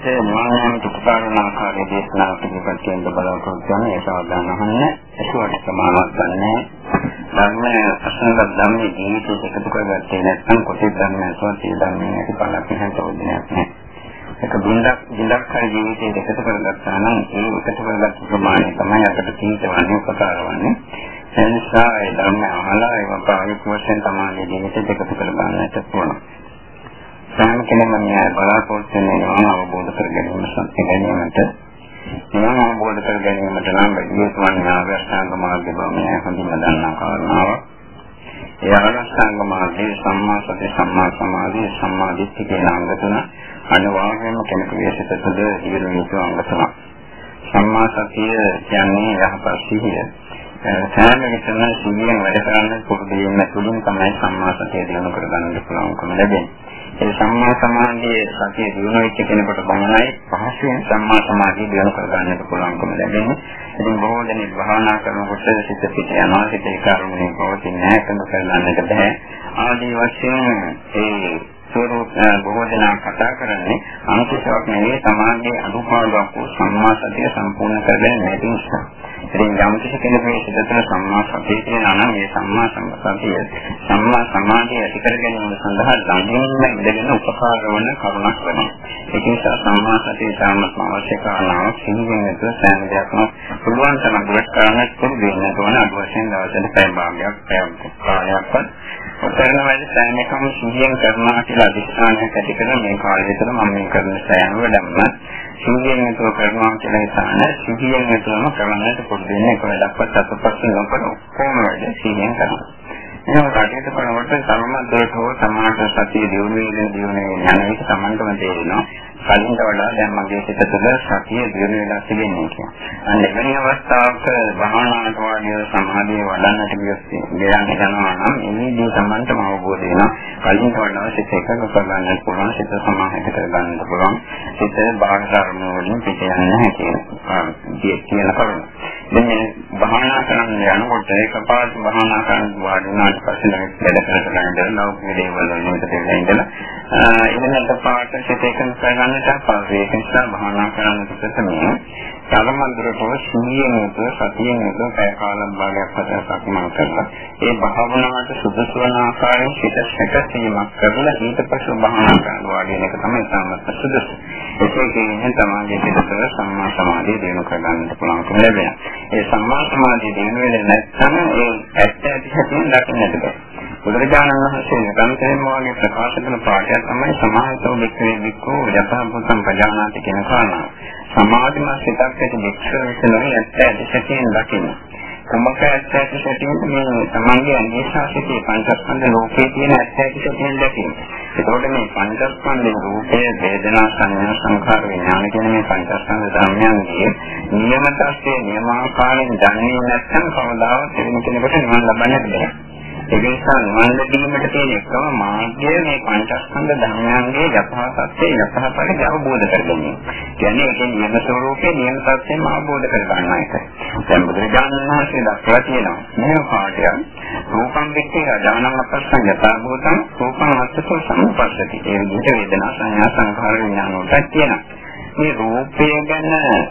විට නිවාරණ උපකාරණ ආකාරයේ දේශනා පිළිපැත් කියන බලාපොරොත්තු වෙන ඒ සාධාරණ අහන්න ඒකට සමානවත් ගන්නෑ. ධර්ම අසංගත ධර්මයේ ජීවිතයට එකතු කරගත්තේ නැත්නම් කොටි ධර්මයන් සෝති ධර්මයන් ඇති බලක් නැහැ තෝදනයක් නැහැ. ඒක බින්දක් බින්දක් හරි ජීවිතයට එකතු කරගත්තා නම් ඒ එකතු කරගත් ප්‍රමාණය තමයි අපිට තීන්තවන්නේ උපකාරවන්නේ. ඒ නිසා ඒ ධර්ම අහලා ඒක ප්‍රායෝගික වශයෙන් තමයි ජීවිතයට එකතු කරගන්නට පුළුවන්. සෑම කෙනෙක්ම මේ බලාපොරොත්තු වෙන නිවන අවබෝධ කර ගැනීම සත්‍ය ගැනීමට නිවන අවබෝධ කර ගැනීමට නම් විද්‍යාත්මක ආවර්ෂාංග මාර්ගය බව මේ හඳුන්වා ගන්නා කාරණාව. ඒ ආවර්ෂාංග මාර්ගයේ සම්මා සති සම්මා සමාධි සම්මා දිට්ඨි කියන අංග තුන අනිවාර්යයෙන්ම කෙනෙකු විශේෂ තුළ ඉගෙන යුතු අංග තුනක්. සම්මා සතිය කියන්නේ යහපත් සිහිය. සෑම විටම සිහියෙන් වැඩ කරන්න පුරුදු වීම තුළින් තමයි සම්මා සතිය දිනු කරගන්න පුළුවන්කම ලැබෙන්නේ. ඒ සම්මා සමාධියේ සතිය දිනු වෙච්ච කෙනෙකුට පමණයි පහසුවෙන් සම්මා සමාධිය දිනු කරගන්නට පුළුවන්කම ලැබෙන්නේ. ඉතින් බොහෝ දෙනෙක් භාවනා කරනකොට සිත පිට යනවා සිත ඒ කරුණේ පවතින්නේ නැහැ කම කරන්නට බෑ. ආදී වශයෙන් ඒ ස්වරූප බොහෝ දෙනා කතා කරන්නේ අනුකූලවක් නෙවෙයි සමාජයේ අනුපාඩුවක් වූ සම්මා සතිය සම්පූර්ණ කරගෙන නැති නිසා. ඉතින් යම් කිසි කෙනෙකුගේ සිතේ සම්මා සතිය තියෙනවා නම් ඒ සම්මා සම්පතිය සම්මා සමාධිය ඇති කර ගැනීම සඳහා ළඟින්ම ඉඳගෙන උපකාර වන කරුණක් වෙනවා. ඒ නිසා සම්මා සතිය සාමත්ම අවශ්‍ය කාරණාවක් සිහියෙන් යුතුව සෑම දෙයක්ම පුළුවන් තරම් දුරට කරන්න පුළුවන් වෙන තෝරන අද වශයෙන් දවසට පැය භාගයක් පැය කාලයක්වත් උත්තරන වැඩ සෑම එකම සිහියෙන් කරනවා කියලා අධිෂ්ඨානයක් ඇති කරන මේ කාලය තුළ මම මේ කරන සෑම වැඩක්ම සිහියෙන් යුතුව කරනවා කියලා හිතන සිහියෙන් යුතුවම කරන්නට පුරුදු වෙන එක වැඩක්වත් අතපස්සේ නොකර කොහොම වැඩ සිහියෙන් කරනවා. එහෙනම් කටයුතු කරනකොට සමමද්දට හෝ සමාජ සතිය දියුණු වෙන දියුණු වෙන යන එක Tamanටම තේරෙනවා. කලින්ට වඩා දැන් මගේ සිත තුළ සතිය දියුණු වෙලා තිබෙනවා කියන්නේ. අන්න එවැනි අවස්ථාවක භාවනාවට වාඩිව සමාධිය වඩන්නට ගියොත් යනවා නම් එනිදී සම්මන්තම අවබෝධ වෙනවා. කලින්ට වඩා සිත එකඟ කරගන්නත් පුළුවන්, සිත සමාහිත කරගන්නත් පුළුවන්. සිත බාහිර අරමුණු වලින් පිට යන්නේ නැහැ කියන කියන කරුණ. දැන් මේ භාවනා කරන්න යනකොට ඒකපාරට භාවනා කරන්න වාඩි වුණාට පස්සේ නම් වැඩ කරගෙන යනවා ලෞකික දේවල් වලට දෙන්න ඉඳලා ඉන්නත් පාට සිත එකඟ කරගන්න ගන්නට අපහසුයි. ඒක නිසා භාවනා කරන්නට ප්‍රථමයෙන් සමමන්දරට සිහියෙන් යුතුව සතියෙන් යුතුව පැය කාලක් භාගයක් හතර සක්මන් කරලා ඒ භාවනාවට සුදුසු වන ආකාරයෙන් සිත සැකසීමක් කරලා ඊට පස්සේ භාවනා කරනවා කියන එක තමයි සාමර්ථ සුදුසු. ඒකේ කියන්නේ තමයි පිටතට සම්මා සමාධිය දිනු කරගන්නට පුළුවන්කම ලැබෙනවා. ඒ සම්මා සමාධිය දිනු වෙන්නේ නැත්නම් ඒ ඇත්ත ඇති හැටියෙන් දකින්නට බෑ. බුදුරජාණන් වහන්සේ නිරන්තරයෙන්ම වගේ ප්‍රකාශ කරන පාඩයක් තමයි සමාහිතව වික්‍රේ වික්‍රෝ යථාභූතම් පජානාති කියන කාරණාව. සමාධිමත් සිතක් ඇති වික්ෂර විසනෝයි ඇත්ත ඇති සැටියෙන් දකින්න. කුමක ඇත්ත ඇති සැටියෙන් මේ තමන්ගේ අනිශාසිතේ පංචස්කන්ධ ලෝකයේ තියෙන ඇත්ත ඇති සැටියෙන් දකින්න. ඒකෝට මේ පංචස්කන්ධ රූපය වේදනා සංඥා සංඛාර විඥාන කියන මේ පංචස්කන්ධ ධර්මයන්ගේ නියම තත්ත්වයේ නියමාකාරයෙන් දන්නේ නැත්නම් කවදාවත් වෙන කෙනෙකුට නිවන් ලබන්න බැහැ. ඒක නිසා නිවන් ලැබීමට තියෙන එකම මාර්ගය මේ පංචස්කන්ධ ධර්මයන්ගේ යථා සත්‍යය යථා ඵලය අවබෝධ කරගන්න. කියන්නේ ඒකේ නියම ස්වરૂපේ නියම සත්‍යයම අවබෝධ කරගන්න එක. දැන් බුදුරජාණන් වහන්සේ දක්වලා තියෙනවා. මේ පාඩයක් රූපං විච්චේ ඥානං අපස්සං යථා භූතං රූපං අස්සසෝ සම්පස්සති. ඒ විදිහට වේදනා සංඥා සංඛාර විඥාන වලට තියෙනවා. මේ රූපය ගැන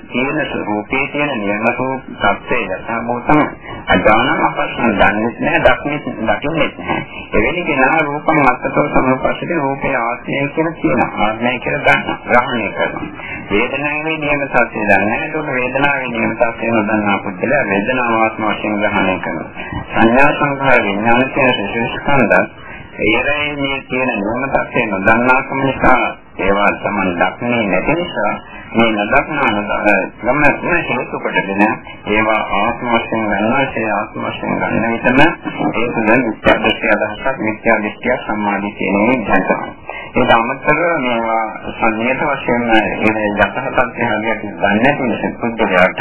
තියෙන රූපයේ තියෙන නියම සත්‍යය යථාභූතම. අදාන අපස්සන් දන්නේ නැහැ දක්න්නේ දකින්නේ නැහැ. එවැනි කෙනා රූපං අත්තතෝ සමුපස්සිත රූපේ ආත්මය කියලා කියනවා ආත්මය කියලා ගන්න ග්‍රහණය කරනවා. වේදනාවේ නියම සත්‍යය දන්නේ නැහැ. ඒකට වේදනාවේ නියම සත්‍යය නොදන්නා පුද්ගලයා වේදනාව ආත්ම වශයෙන් ග්‍රහණය කරනවා. සංඥා සංඛාර විඥාන කියන ශේෂස්කන්ධ ඒරේ මේ කියන නියම සත්‍යය නොදන්නාකම නිසා ඒවා තමයි දක්නේ නැති නිසා මේ නදක්නා ගමන හේතු කොටගෙන ඒවා ආත්ම වශයෙන් ගන්නවා ඒ ආත්ම වශයෙන් ගන්න විටම ඒක දැන් මිත්‍යා දෘෂ්ටි අදහසක් මිත්‍යා දෘෂ්ටිය සම්මාදී කියන්නේ දැක්කම ඒක අමතරව මේවා සංයත වශයෙන් ඒ යථාර්ථය හරියට දන්නේ නැති නිසා පුද්ගලයාට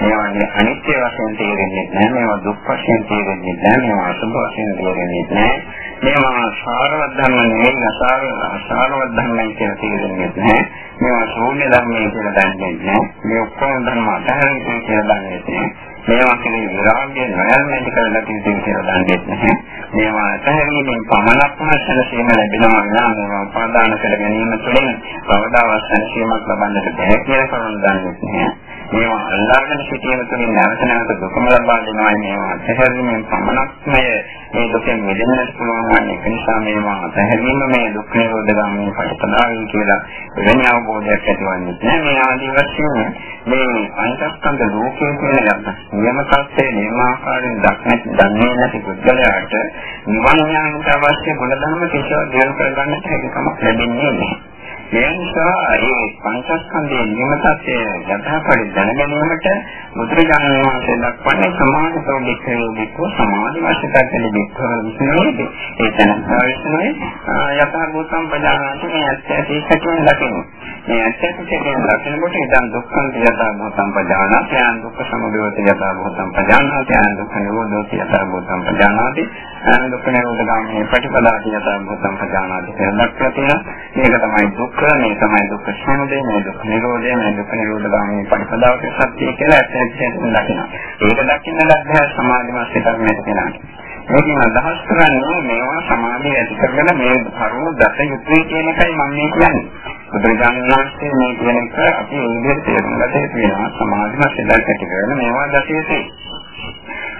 මේවා අනිත්‍ය වශයෙන් තේරෙන්නේ නැහැ මේවා දුක් වශයෙන් තේරෙන්නේ නැහැ මේවා අසුභ වශයෙන් තේරෙන්නේ නැහැ. මේවා සාරවත් ධර්ම නෙවෙයි අසාර අසාරවත් ධර්මයි කියලා තේරෙන්නේ නැහැ. මේවා ශූන්‍ය ධර්මයි කියලා දන්නේ නැහැ. මේ ඔක්කොම ධර්ම අතහැරෙන්නේ කියලා දන්නේ නැහැ. මේවා කෙරෙහි විරාගය නොයල්මැටි කරලා තියෙන්නේ කියලා දන්නේ නැහැ. මේවා අතහැරීමෙන් පමණක්ම සැලසීම ලැබෙනවා නම් මේවා උපාදාන කර ගැනීම තුළින් කවදාවත් සැලසීමක් ලබන්නට බැහැ කියලා කරුණ දන්නේ නැහැ. මේවා අල්ලාගෙන සිටීම තුළින් නැවත නැවත දුකම ලබා දෙනවා මේවා අතහැරීමෙන් පමණක්ම මේ දුකෙන් මිදෙන්නට පුළුවන් වන්නේ ඒ නිසා මේවා අතහැරීම මේ දුක් නිරෝධ ගාමී පරිපදාවයි කියලා වෙන අවබෝධයක් ඇතිවන්නේ නැහැ. මේ ආදී වශයෙන් මේ පංචස්කන්ධ ලෝකයේ කියන යම් නියම තත්ත්වයේ නියමාකාරයෙන් දක්නට දන්නේ නැති පුද්ගලයාට නිවන් යාමට අවශ්‍ය ගුණධර්ම කිසිවක් දිනු කරගන්නට හැකියාවක් ලැබෙන්නේ නැහැ. ඒ නිසා මේ පංචස්කන්ධයේ නිමතත්ය යථාපරි දැනගැනීමට බුදුරජාණන් වහන්සේ දක්වන්නේ සමාධිතෝ වික්‍රේ විකෝ සමාධි වශයෙන් වික්‍රේ විශ්නෝයි ඒ තනසා විශ්නෝයි යථාභූතම් පදානාති මේ ඇත්තටි සැකයෙන් දකින්න. මේ ඇත්තටි සැකයෙන් දකිනකොට ඉදන් දුක්ඛං යථාභූතම් පදානාති යන් දුක්ඛ සමුදයෝති යථාභූතම් පදානාති යන් දුක්ඛ නිරෝධෝති යථාභූතම් පදානාති යන් දුක්ඛ නිරෝධ ගාමී ප්‍රතිපදාති යථාභූතම් පදානාති කියලා දක්වලා තියෙනවා. මේක තමයි දුක්ඛ මේ තමයි දුක්ඛ සමුදය මේ දුක්ඛ නිරෝධය මේ දුක්ඛ නිරෝධ ගාමී පරිපදාවට සත්‍ය කියලා ඇත්තටම දකිනවා. ඒක දකින්න ලබ්ධ සමාධිමත් සිතක් නැති කෙනාට. මේකෙන් අදහස් කරන්නේ මේවා සමාධිය ඇති කරගෙන මේ කරුණු දස යුතුයි කියන එකයි මම මේ කියන්නේ. බුදුරජාණන් වහන්සේ මේ කියන එක අපි ඒ විදිහට තේරුම් ගත යුතු වෙනවා සමාධිමත් සිතක් ඇති කරගෙන මේවා දස යුතුයි.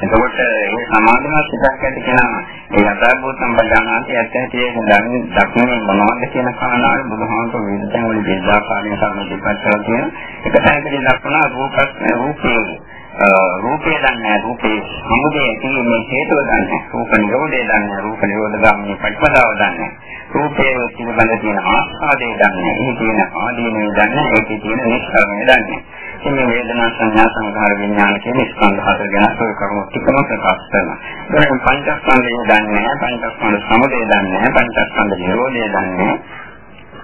එතකොට මේ සමාධිමත් සිතක් ඇති කෙනා ඒ යථාභූත සම්පදානාන්තය ඇත්තටම දන්නේ දක්න්නේ මොනවද කියන කාරණාව බුදුහාමුදුරුවෝ විද්‍යාව වල දෙදාකාරයෙන් සම්බන්ධ කරලා තියෙන එක තැනකදී දක්වන රූපස් රූපේ රූපේ දන්නේ රූපේ සමුදය කියන්නේ හේතුව දන්නේ රූප නිරෝධය දන්නේ රූප නිරෝධ ගාමී ප්‍රතිපදාව දන්නේ රූපයේ පිළිබඳ තියෙන ආස්වාදය දන්නේ එහි තියෙන ආදීනය දන්නේ ඒකේ තියෙන නිස්සාරණය දන්නේ මේ වේදනා සංඥා සංඛාර විඥාන කියන ස්කන්ධ හතර ගැන ඔය කරුණු ටිකම ප්‍රකාශ කරනවා. ඒකෙන් පංචස්කන්ධය දන්නේ නැහැ, පංචස්කන්ධ සමුදය දන්නේ නැහැ, පංචස්කන්ධ නිරෝධය දන්නේ නැහැ.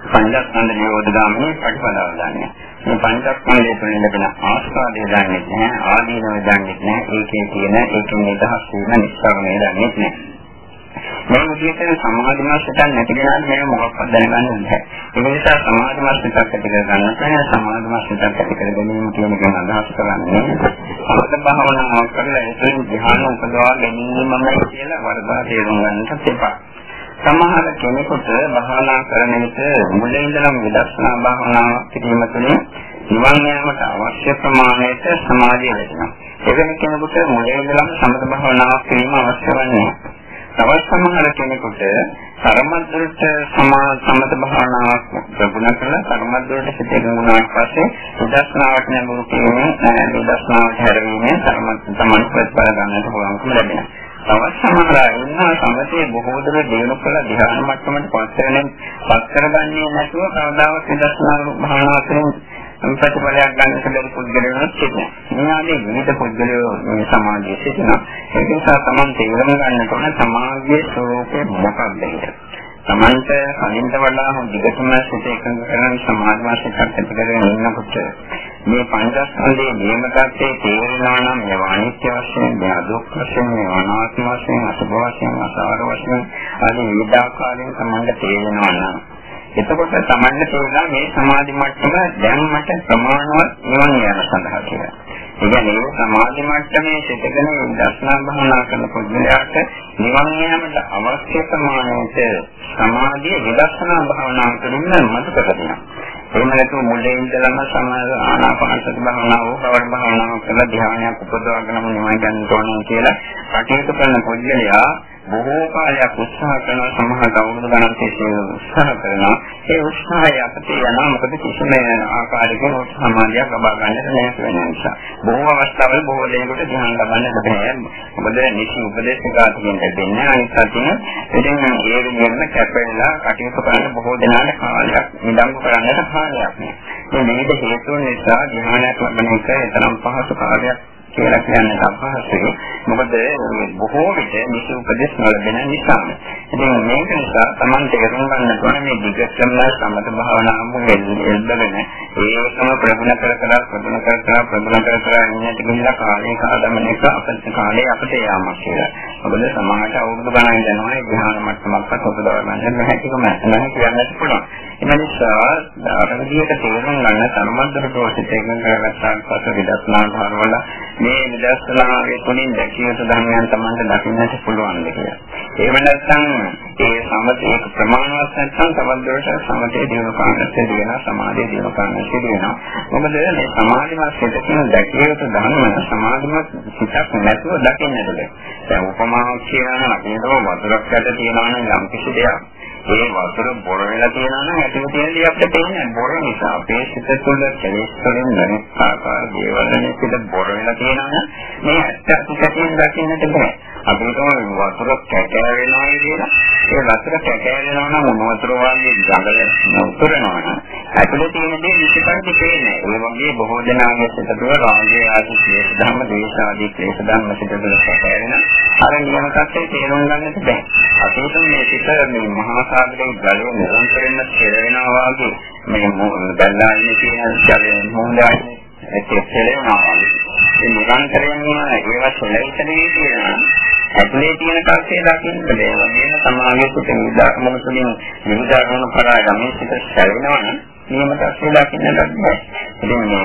පංචස්කන්ධ නිරෝධ ගාමී ප්‍රතිපදාව දන්නේ. මේ පංචස්කන්ධය තුළින් ලැබෙන ආස්වාදය දන්නේ නැහැ, ආදීනව දන්නේ නැහැ, ඒකේ තියෙන ඒකෙන් නිදහස් වීම නිස්සාරණය දන්නේ නැහැ. මේ විදිහට සමාධිමත් සිතක් නැති කෙනාට මේ මොකක්වත් දැනගන්න බැහැ. ඒ නිසා සමාධිමත් සිතක් ඇති කර ගන්න තමයි සමාධිමත් සිතක් ඇති කර ගැනීම කියන එක අදහස් කරන්නේ. සමත භාවනාවක් කරලා ඒකෙන් ධ්‍යාන උපදවා ගැනීමමයි කියලා වර්ධා තේරුම් ගන්නට එපා. සමහර කෙනෙකුට භාවනා කරන විට මුලින් ඉඳලම විදර්ශනා භාවනාවක් කිරීම තුළින් නිවන් යාමට අවශ්‍ය ප්‍රමාණයට සමාධිය ලැබෙනවා. එවැනි කෙනෙකුට මුලින් ඉඳලම සමත භාවනාවක් කිරීම අවශ්‍ය වන්නේ තවත් සමහර කෙනෙකුට කර්මද්දරට සමා සමත භාවනාවක් ප්‍රගුණ කරලා කර්මද්දරට සිත ගුණාට පස්සේ විදර්ශනාවට නැඹුරු කිරීමෙන් විදර්ශනාවට හැරවීමෙන් කර්ම තමයි ප්‍රතිඵල ගන්නට පුළුවන්කම ලැබෙනවා. තවත් සමහර අය ඉන්නවා සමතේ බොහෝ දුර දිනු කළ ධ්‍යාන මට්ටමට පත් වෙන පත් කරගන්නේ නැතුව කවදාවත් විදර්ශනා භාවනාවෙන් ප්‍රතිඵලයක් ගන්න බැරි පුද්ගලයන්ට සිටිනවා. මේ ආදී විවිධ පුද්ගලයෝ මේ සමාජයේ සිටිනවා. ඒ නිසා Taman තේරුම් ගන්නට ඕන සමාජයේ ස්වરૂපය මොකක්ද කියලා. Tamanට කලින්ට වඩා හොඳටම සිත එකඟ කරන සමාජ වාසිකක් ඇති කරගෙන ඉන්නකොට මේ පංචස්කන්ධයේ නියම tattේ තේරෙනවා නම් මේ අනිත්‍ය වශයෙන්, මේ අදුක් වශයෙන්, මේ අනාත්ම වශයෙන්, අසුභ වශයෙන්, අසාර වශයෙන් ආදී විවිධ ආකාරයෙන් Tamanට තේරෙනවා නම් එතකොට Tamanne තේරෙනවා මේ සමාධි මට්ටම දැන් මට ප්‍රමාණවත් නිවන් යාම සඳහා කියලා. ඒ කියන්නේ සමාධි මට්ටමේ සිටගෙන දර්ශනා භාවනා කරන පුද්ගලයාට නිවන් යාමට අවශ්‍ය ප්‍රමාණයට සමාධිය විදර්ශනා භාවනා කරමින් මත කරගන්නවා. එහෙම නැතුව මුලින් ඉඳලම සමාධි ආනාපාන සති භාවනාව හවර භාවනාව කරලා ධ්‍යානයක් උපදවාගෙනම නිවන් ගන්න ඕනේ කියලා කටයුතු කරන පුද්ගලයා බොහෝ කාලයක් උත්සාහ කරන සමහර අවුරුදු ගණන් තිස්සේ උත්සාහ කරනවා. ඒ උත්සාහය අපිට යනවා මොකද කිසිම ආකාරයකින් සමාධියක් ලබා ගන්නට නැහැ වෙන නිසා බොහෝ අවස්ථාවල බොහෝ දෙනෙකුට ධ්‍යාන ලබන්න බැහැ. මොකද නිසි උපදේශකාරකින් ලැබෙන්නේ අනිත් අතින් ඉතින් ඒ වෙනුවෙන් කැපෙලා කටයුතු කරන බොහෝ දෙනාට කාලයක් නිදම්බ කරන්නට කාලයක් නෑ. මේ විවිධ හේතුන් නිසා ධ්‍යානයක් ලබන එක තරම් පහසු කාර්යයක් කියලා කියන්නට අපහසුයි. මොකද බොහෝ විට මිස උපදේශ නොලැබෙන නිසා. ඉතින් මේක නිසා Taman තේරුම් ගන්න ඕනේ මේ දිගටම සමත භාවනාව එල්බගෙන ඒකම ප්‍රගුණ කර කර ප්‍රගුණ කර කර ප්‍රගුණ කර කර ඉන්නට ගිහිල්ලා කාලේ කාදමන එක අපිට කාලේ අපිට යාමක් කියලා. මොකද සමාජයට අවුරුදු ගණන් යනවා ඒ ධ්‍යාන මට්ටමක්වත් උපදව ගන්න හැකියකම නැහැ කියන්නත් පුළුවන්. ඒ නිසා ආරම්භයක තේරුම් ගන්න සම්බන්ධ ප්‍රෝසිත එකෙන් කරගත්තාන් පස්සේ විදර්ශනා භාවවල මේ විදර්ශනාවේ තුලින් දැකිය යුතු ධර්මයන් තමයි දකින්නට පුළුවන් කියලා. ඒ වෙනත්නම් ඒ සමතේ ප්‍රමාණවත් නැත්නම් තවදුරටත් සමතේ දිනු කාණ්ඩ සිදු වෙනවා සමාධිය දිනු කාණ්ඩ සිදු වෙනවා. මොකද මේ සමාධිමත් සිතකින් දැකිය යුතු ධර්ම සමාධිමත් සිතක් නැතුව දකින්නට බැහැ. දැන් උපමාවක් කියනවා නම් අපි හිතමු වතුරක් යට තියෙනවා නම් යම් කිසි දෙයක් ඒ වතුර බොර වෙලා තියෙනවා නම් ඇතුළේ තියෙන දේ අපිට පේන්නේ බොර නිසා. අපේ සිත තුළ කෙලෙස් වලින් නැති ආකාර දේවල් නිසිත බොර වෙලා තියෙනවා නම් මේ ඇත්ත අපිට දකින්නට බෑ. අපිට වතුර කැකෑ වෙනවා කියලා. ඒ වතුර කැකෑ වෙනවා නම් මොන වතුර වගේ ගඳ උතුරනවා නම් ඇතුළේ තියෙන දේ නිසිතට පේන්නේ. ඒ වගේ බොහෝ දෙනාගේ සිත තුළ රාගය ආදී ක්ලේශ ධර්ම, දේශ ආදී ක්ලේශ ධර්ම සිත තුළ කැකෑ වෙන අර නියම තත්ත්වයේ තේරුම් ගන්නට බෑ. අපිට මේ සිත මේ මහා සාගරයේ ගලව නිරන්තරයෙන්ම කෙර වෙනවා වගේ මේ බැලලා ඉන්නේ කියන ශරීරය මොහොතයි ඒක කෙරෙනවා වගේ. මේ නිරන්තරයෙන්ම ඒවා සොලෙයිතනේ කියනවා. ඇතුලේ තියෙන කල්පේ දකින්න බෑ. වගේම සමාගයේ සිට විදාකමන තුළින් විදාකමන කරා යන්නේ සිට සැලෙනවා නම් නියම තත්ත්වය දකින්නට බෑ. ඉතින් මේ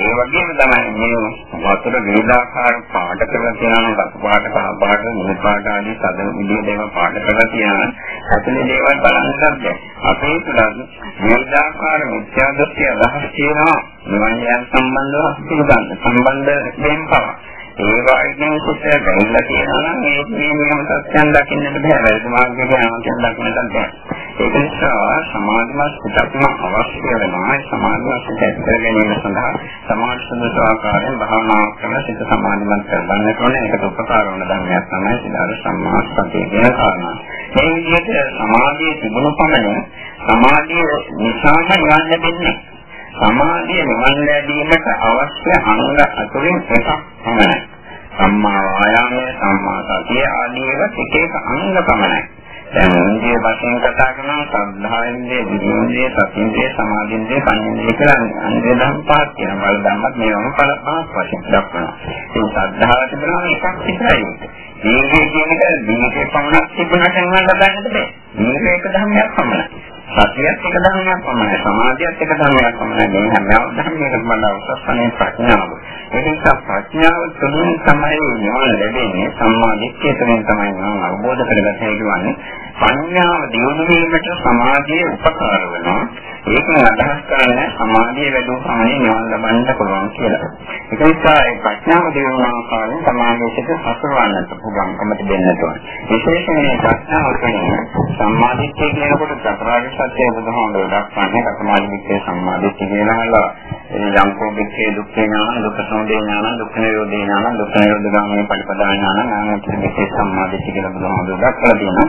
ඒ වගේම තමයි මේ වතුර විවිධාකාර පාට කරලා තියෙනවා නම් පාට කහ පාට නිල් පාට ආදී සද විදිහේ දේවල් පාට කරලා තියෙනවා. ඇතුලේ දේවල් බලන්නත් බෑ. අපේ තුළ විවිධාකාර මිත්‍යා දෘෂ්ටි අදහස් තියෙනවා. නිවන් යන සම්බන්ධව පිළිබඳ සම්බන්ධ වෙන පවා. ඒ වගේම සිත් බැහැලා තියෙනවා නම් මේ මේ නියම සත්‍යයන් දකින්නට බෑ. වැරදි මාර්ගයක යනවා කියන දකින්නට බෑ. ඒක නිසා සමාධිමත් සිතක්ම අවශ්‍ය වෙනවා. සමාධිමත් සිත ඇති කර ගැනීම සඳහා සමාධි සුදුසු ආකාරයෙන් භාවනා කරන සිත සමාධිමත් කරගන්න ඕනේ. ඒකට උපකාර වන ධර්මයක් තමයි සිතාර සම්මා සතිය කියන කාරණා. මේ විදිහට සමාධිය තිබුණු පමණ සමාධිය නිසාම යන්න දෙන්නේ සමාධිය නිවන් ලැබීමට අවශ්‍ය අංග අතුරින් එකක් පමණයි. සම්මා වායාමය, සම්මා සතිය ආදී ඒවා එක එක අංග පමණයි. දැන් ඉන්දිය වශයෙන් කතා කරනවා සද්ධායෙන්දී, විද්‍යාවෙන්දී, සතියෙන්දී, සමාධියෙන්දී, පඤ්ඤාවෙන්දී කියලා අංග ධම් පහක් කියනවා. වල ධම්මත් මේවම පල පහක් වශයෙන් දක්වනවා. ඒ සද්ධාව තිබුණාම එකක් විතරයි. දීර්ඝය කියන එක දීර්ඝේ පමණක් තිබුණාට නිවන් ලබන්නට බෑ. දීර්ඝ එක ධර්මයක් පමණයි. සතියත් එක ධර්මයක් පමණයි සමාධියත් එක ධර්මයක් පමණයි මේ හැම ධර්මයකම වඩා උසස් වන්නේ ප්‍රඥාව. ඒ නිසා ප්‍රඥාව තුළින් තමයි නිවන ලැබෙන්නේ සම්මා දිට්ඨිය තුළින් තමයි නිවන අවබෝධ කරගත හැකි වන්නේ. ප්‍රඥාව දියුණු වීමට සමාධිය උපකාර වෙනවා. ඒකෙන් අදහස් කරන්නේ සමාධිය වැඩි ප්‍රමාණය නිවන් ලබන්න පුළුවන් කියලා. ඒක නිසා ඒ ප්‍රඥාව දියුණු ආකාරයෙන් සමාධියට හසුරවන්නට පුළුවන්කම තිබෙන්නට ඕන. විශේෂයෙන් මේ ප්‍රඥාව කියන්නේ සම්මාදිට්ඨිය කියනකොට චතුරාර්ය සත්‍ය බුදුහාමුදුරුවෝ දක්වන්නේ කතමාදිට්ඨිය සම්මාදිට්ඨිය කියනවා. යම් කෝපිතේ දුක්ඛ ඥාන, දුක්ඛ සමුදය ඥාන, දුක්ඛ නිරෝධ ඥාන, දුක්ඛ නිරෝධ ගාමී පටිපදා ඥාන, ඥාන කියන සම්මාදිට්ඨිය කියලා බුදුහාමුදුරුවෝ දක්වලා තියෙනවා.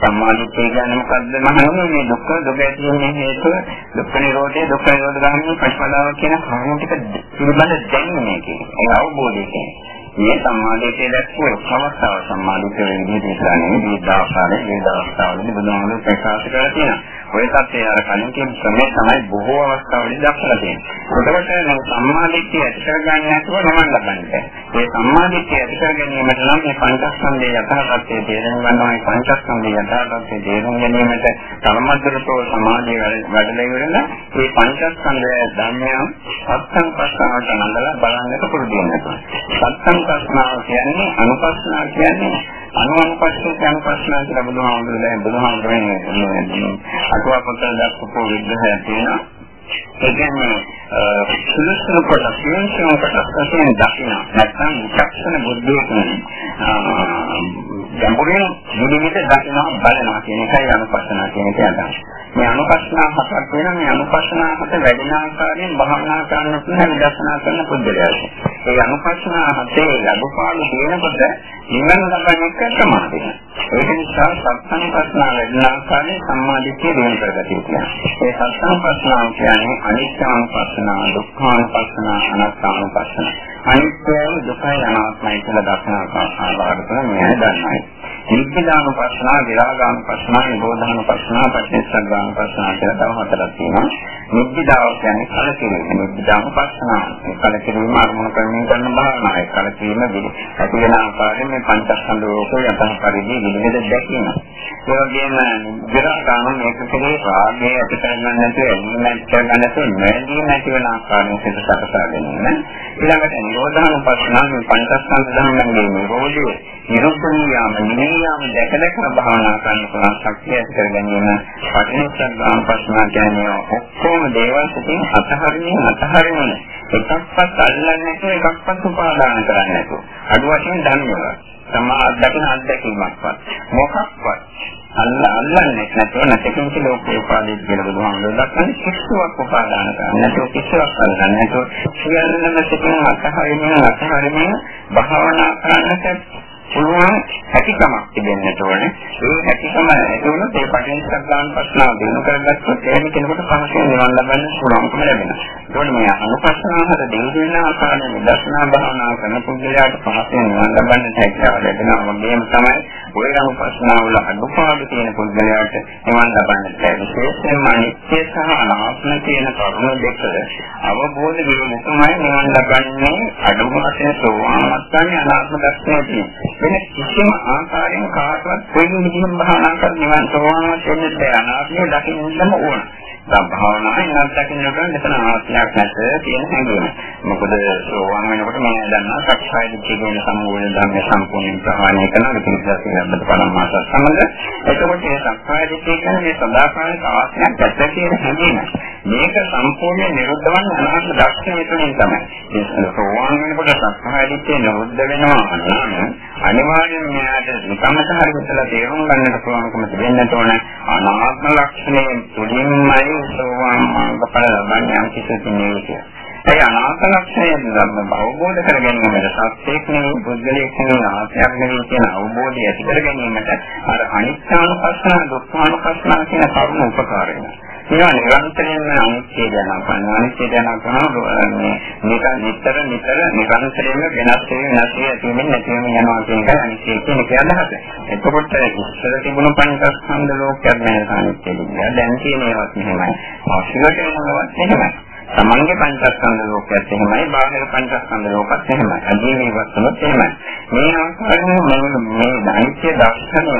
සම්මාදිට්ඨිය කියන්නේ මොකද්ද මහණෙනි මේ දුක්ඛ දුක ඇති වෙන හේතුව දුක්ඛ නිරෝධය දුක්ඛ නිරෝධ ගාමී ප්‍රතිපදාව කියන කරුණු ටික පිළිබඳ දැනීමේ කියන්නේ ඒ අවබෝධය කියන්නේ මේ සම්මාදිට්ඨිය දැක්වුවේ අවස්ථාව සම්මාදිට්ඨිය වෙන විදිහට කියන්නේ මේ දාසාරේ මේ දාසාවලදී බුදුහාමුදුරුවෝ ප්‍රකාශ කරලා තියෙනවා. ඔය සත්‍යය අර කලින් කියන ක්‍රමය තමයි බොහෝ අවස්ථාවලදී දක්වලා තියෙන්නේ. එතකොට මේ සම්මාදිට්ඨිය ඇති කරගන්න නැතුව නමන්න ලබන්නේ. මේ සම්මාදිට්ඨිය ඇති කර ගැනීමට නම් මේ පංචස්කන්ධයේ යථාර්ථයේ තේරුම් ගන්නවා. මේ පංචස්කන්ධයේ යථාර්ථයේ තේරුම් ගැනීමට සමමද්දරතෝ සමාධිය වැඩලා ඉවරලා මේ පංචස්කන්ධය ධර්මයන් සත්සං ප්‍රශ්නාවට නඳලා බලන්නට පුරුදු වෙනවා. සත්සං ප්‍රශ්නාව කියන්නේ අනුපස්නාව කියන්නේ අනුපස්නාව අනුපස්නාව කියලා බුදුහාමුදුරුවෝ දැන් බුදුහාමුදුරුවෝ අටුවා පොතේ දක්වපු විග්‍රහය තියෙනවා. ඒ කියන්නේ සුළුසුළු කොට සියුම් කොට වශයෙන් දකින්න නැත්නම් විචක්ෂණ බුද්ධියකින් ගැඹුරින් මුලින්ම දකින්න බලනවා කියන එකයි අනුපස්සනා කියන එක අදහස්. මේ අනුපස්සනා හතක් වෙන මේ අනුපස්සනා හත වැඩින ආකාරයෙන් භාවනා කරන්න පුළුවන් විදර්ශනා කරන පුද්ගලයාට. ඒ අනුපස්සනා හතේ ලැබපාලු කියනකොට නිවන ලබන එක සමාධිය. ඒක නිසා සත්සංපස්සනා වැඩින ආකාරයෙන් සම්මාදිට්ඨිය දිනු කරගatiya කියනවා. ඒ සත්සංපස්සනා කියන්නේ අනිත්‍යානුපස්සනා, දුක්ඛානුපස්සනා, අනාත්මානුපස්සනා. අනිත්‍යයි දුකයි අනාත්මයි කියලා දක්වන ආකාරයට මෙහෙ දන්නයි. නිබ්බිදානුපස්සනා, විරාගානුපස්සනා, නිරෝධානුපස්සනා, පටිච්චසමුප්පාදානුපස්සනා කියලා තව හතරක් තියෙනවා. නිබ්බිදාව කියන්නේ කලකිරීම. නිබ්බිදානුපස්සනා. මේ කලකිරීම අරමුණු කරමින් කරන භාවනාවයි. කලකිරීම ඇති වෙන ආකාරයෙන් මේ පංචස්කන්ධ රූපය යතන පරිදි විවිධ දැකීම. ඒ වගේම විරාගාන මේක කෙරේ රාගය ඇති කරගන්න නැතුව, එන්නේ කරගන්න නැතුව, නැදී නැති වෙන ආකාරයෙන් සිත සකසා ගැනීම. ඊළඟට නිරෝධානුපස්සනා මේ පංචස්කන්ධ ධර්මයන්ගේ නිරෝධය නිරුක්තියාම නිවියාම දැක දැක භාවනා කරන්න පුළුවන් ශක්තිය ඇති කර ගැනීම පටිච්චසමුප්පාදනා කියන්නේ ඔක්කොම දේවල් සිතින් අතහරින්න අතහරින්න. එකක්වත් අල්ලන්නේ නැතුව එකක්වත් උපාදාන කරන්නේ නැතුව. අඩු වශයෙන් ධර්මවල. සමා අත්දකින අත්දැකීමක්වත් මොකක්වත්. අල්ල අල්ලන්නේ නැතුව නැතිකින්ච ලෝකේ උපාදී කියලා බුදුහාමුදුරුවෝ දක්වන්නේ කිසිවක් උපාදාන කරන්නේ නැතුව කිසිවක් අල්ලන්නේ නැතුව සියල්ලම සිතින් අතහරින්න අතහරින්න භාවනා කරන්නට පුළුවන් හැකියාවක් තිබෙන්නට ඕනේ. ඒ හැකියාව ඇතිවුණොත් ඒ පටිච්චසමුප්පාදන ප්‍රශ්නාව දිනු කරගත්තොත් එහෙම කෙනෙකුට පහසුවෙන් නිවන් ලබන්න පුළුවන්කම ලැබෙනවා. ඒකෝනේ මේ අනුපස්සනාවට දෙවි වෙන ආකාරයෙන් විදර්ශනා භාවනා කරන පුද්ගලයාට පහසුවෙන් නිවන් ලබන්න හැකියාව ලැබෙනවා. වගේම තමයි ওই අනුපස්සනාව වල අනුපාඩු තියෙන පුද්ගලයාට නිවන් ලබන්න බැහැ. විශේෂයෙන්ම අනිත්‍ය සහ අනාත්ම කියන කරුණු දෙක අවබෝධ වීම තමයි නිවන් ලබන්නේ අඩුම වශයෙන් සෝවාන් අවස්ථාවේ අනාත්ම දර්ශනය වෙන කිසිම ආකාරයෙන් කාටවත් කොයි විදිහම භාවනා කර නිවන් සෝවාන් වෙන්න බැහැ. අනාත්මය දකින්නම ඕන. දැන් භාවනාවෙන් නම් දකින්නට මෙතන ආත්මයක් නැත කියන හැඟීම. මොකද සෝවාන් වෙනකොට මම දන්නවා සක්ෂාය දිට්ඨිය කියන සම්මූල ධර්ම සම්පූර්ණයෙන් ප්‍රහාණය කරන විපරිණාම සියල්ලත් පරමාර්ථ සමග එතකොට මේ සක්ෂාය දිට්ඨිය කියන්නේ මේ සදාකාලික ආත්මයක් ඇත්ත කියන හැඟීම. මේක සම්පූර්ණයෙන් නිරුද්ධ වන්නේ අනාත්ම දර්ශනය තුළින් තමයි. ඒ සෝවාන් වෙනකොට සක්ෂාය දිට්ඨිය නිරුද්ධ වෙනවා නම් අනිවාර්යයෙන් මෙයාට නිකම්මත හරි හිතලා තේරුම් ගන්නට පුළුවන්කම තිබෙන්නට ඕන අනාත්ම ලක්ෂණයෙන් තුළින්මයි සෝවාන් මාර්ගඵල ලබන්නේ යම් කිසි කෙනෙක්. ඒ අනාත්ම ලක්ෂණය ධර්ම අවබෝධ කර ගැනීමට සත්‍යයක් නෙවෙයි බුද්ධලයක් නෙවෙයි ආත්මයක් නෙවෙයි කියන අවබෝධය ඇති කර ගැනීමට අර අනිත්‍යානුපස්සන දුක්ඛානුපස්සන කියන කරුණ උපකාර වෙනවා. ඒවා නිරන්තරයෙන්ම අනිත්‍ය දැනගන්න අනිත්‍ය දැනගන්න මේ මේක නිතර නිතර නිරන්තරයෙන්ම වෙනස් වෙන වෙනස් වෙන නැති වෙන යනවා කියන එක අනිත්‍ය කියන එක අදහස. එතකොට ඉස්සර තිබුණු පංචස්කන්ධ ලෝකයක් නෑ අනිත්‍ය කියන්නේ. දැන් තියෙන ඒවාත් මෙහෙමයි. අවශ්‍යකට වෙනවත් එහෙමයි. තමන්ගේ පංචස්කන්ධ ලෝකයත් එහෙමයි බාහිර පංචස්කන්ධ ලෝකත් එහෙමයි. අජීවී වස්තුත් එහෙමයි. මේ ආකාරයෙන් මේ මේ අනිත්‍ය දර්ශනය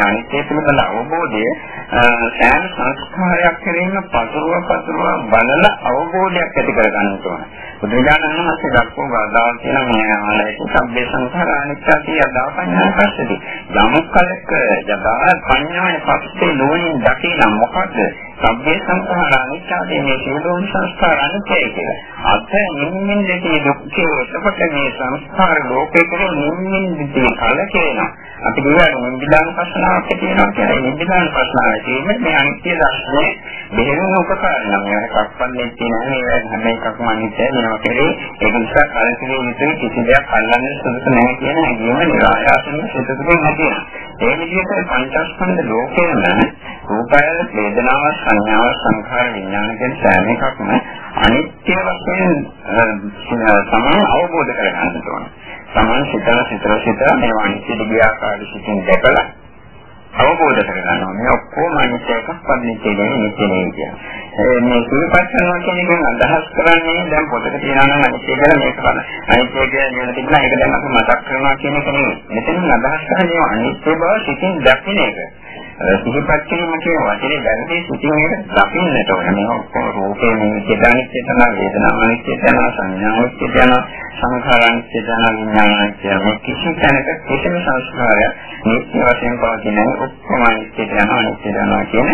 අනිත්‍ය පිළිබඳ අවබෝධය සෑම සංස්කාරයක් කෙරෙහිම පතුරව පතුරව බලන අවබෝධයක් ඇති කර ගන්නට ඕන. බුදුරජාණන් වහන්සේ දක්වපු ගාදාව කියන මේ ආලයක සම්බේ සංඛාර අනිත්‍යදී අදාව පඤ්ඤා පස්සේදී යම් කලක ජබා පඤ්ඤාය පස්සේ නොවනින් දකින මොකද? සම්බේ සංඛාර අනිත්‍යදී මේ සියලුම සංස්කාර අනිත්‍යයි කියලා. අත නිම්මින් දෙකේ දුක්ඛය එතකොට මේ සංස්කාර ලෝකේ කරේ නිම්මින් දෙකේ කලකේනවා. අපි කියනවා නිබ්බිදාන ප්‍රශ්නාවක් තියෙනවා කියලා. නිබ්බිදාන ප්‍රශ්නාවේ තියෙන්නේ මේ අනිත්‍ය දර්ශනය බෙහෙවින් උපකාර නම් එකක්වත් තියෙනවා මේ හැම එකක්ම අනිත්‍යයි වෙනවා කරේ ඒක නිසා කලකිරීම විතර කිසි දෙයක් අල්ලන්න සුදුසු නැහැ කියන හැඟීම නිරායාසයෙන්ම සිතතුලින් නැතිනවා. ඒ විදිහට පංචස්කන්ධ ලෝකයේම රූපය, වේදනාව, සංඥාව, සංඛාර, විඥාන කියන සෑම එකක්ම අනිත්‍ය වශයෙන් සමාන අවබෝධ කරගන්න ඕනේ. සමාන සිතන සිතන සිත මේවා අනිත්‍ය දිගාකාරී සිතින් දැකලා අවබෝධ කරගන්නවා. මේ ඔක්කොම අනිත්‍ය එකක් පදින්නේ නෙවෙයි නිත්‍ය නෙවෙයි කියන්නේ. මේ සුවිපත් කරනවා කියන එකෙන් අදහස් කරන්නේ දැන් පොතක තියෙනවා නම් අනිත්‍ය කියලා මේක බලන්න. අනිත්‍ය කියන්නේ තිබුණා ඒක දැන් අපි මතක් කරනවා කියන එක නෙවෙයි. මෙතන අදහස් කරන්නේ අනිත්‍ය බව සිතින් දකින්න එක. සිහිපත් කිරීම කියන වචනේ දැනදී සිතින් ඒක දකින්නට ඕනේ. මේ ඔක්කොම රූපේ මේ චේතනික චේතන වේදනාවනික චේතන සංඥානික චේතන සංඛාරනික චේතන විඥානික චේතන කිසි තැනක කිසිම සංස්කාරයක් නිත්‍ය වශයෙන් පවතින ඔක්කොම නිත්‍ය යනවා නිත්‍ය යනවා කියන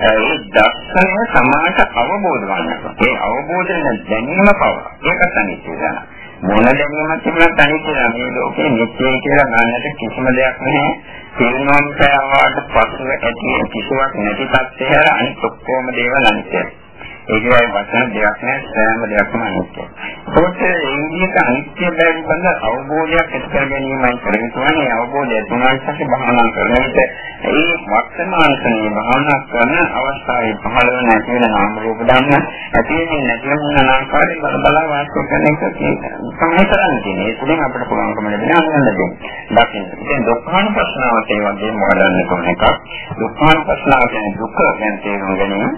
ඒ දර්ශනය සමාජ අවබෝධ වන්නට. ඒ අවබෝධයෙන් දැනීම පව. ඒකත් අනිත්‍ය යනවා. මොන දැනීමක් තිබුණත් අනිත්‍ය මේ ලෝකේ නිත්‍ය කියලා ගන්නට කිසිම දෙයක් නැහැ. තේරුම් ගන්නවාට පසුව ඇති කිසිවක් නැති තත්ත්වය අනිත් ඔක්කොම දේවල් අනිත්‍යයි. ඒකයි වචන දෙයක් නෑ සෑම දෙයක්ම අනිත්‍යයි. ඒකට ඒ විදිහට අනිත්‍ය බැරි බඳ අවබෝධයක් ඇති කර ගැනීමයි කරගෙන තියෙන්නේ. අවබෝධය තුනයි පස්සේ භාවනා කරන විට ඒ වර්තමාන ක්‍රමයේ භාවනා කරන අවස්ථාවේ පහළ වෙන ඇති වෙන නාම රූප ධර්ම ඇති වෙන නැති වෙන ආකාරයෙන් බල බල වාසය කරන එක තමයි කරන්නේ. ඒ තුලින් අපිට පුළුවන්කම ලැබෙන අනුන්දෙන්. දකින්න. ඉතින් දුක්ඛාන ප්‍රශ්නාවට ඒ වගේම වඩන්න ඕන එකක්. දුක්ඛාන ප්‍රශ්නාව කියන්නේ දුක ගැන තේරුම් ගැනීම.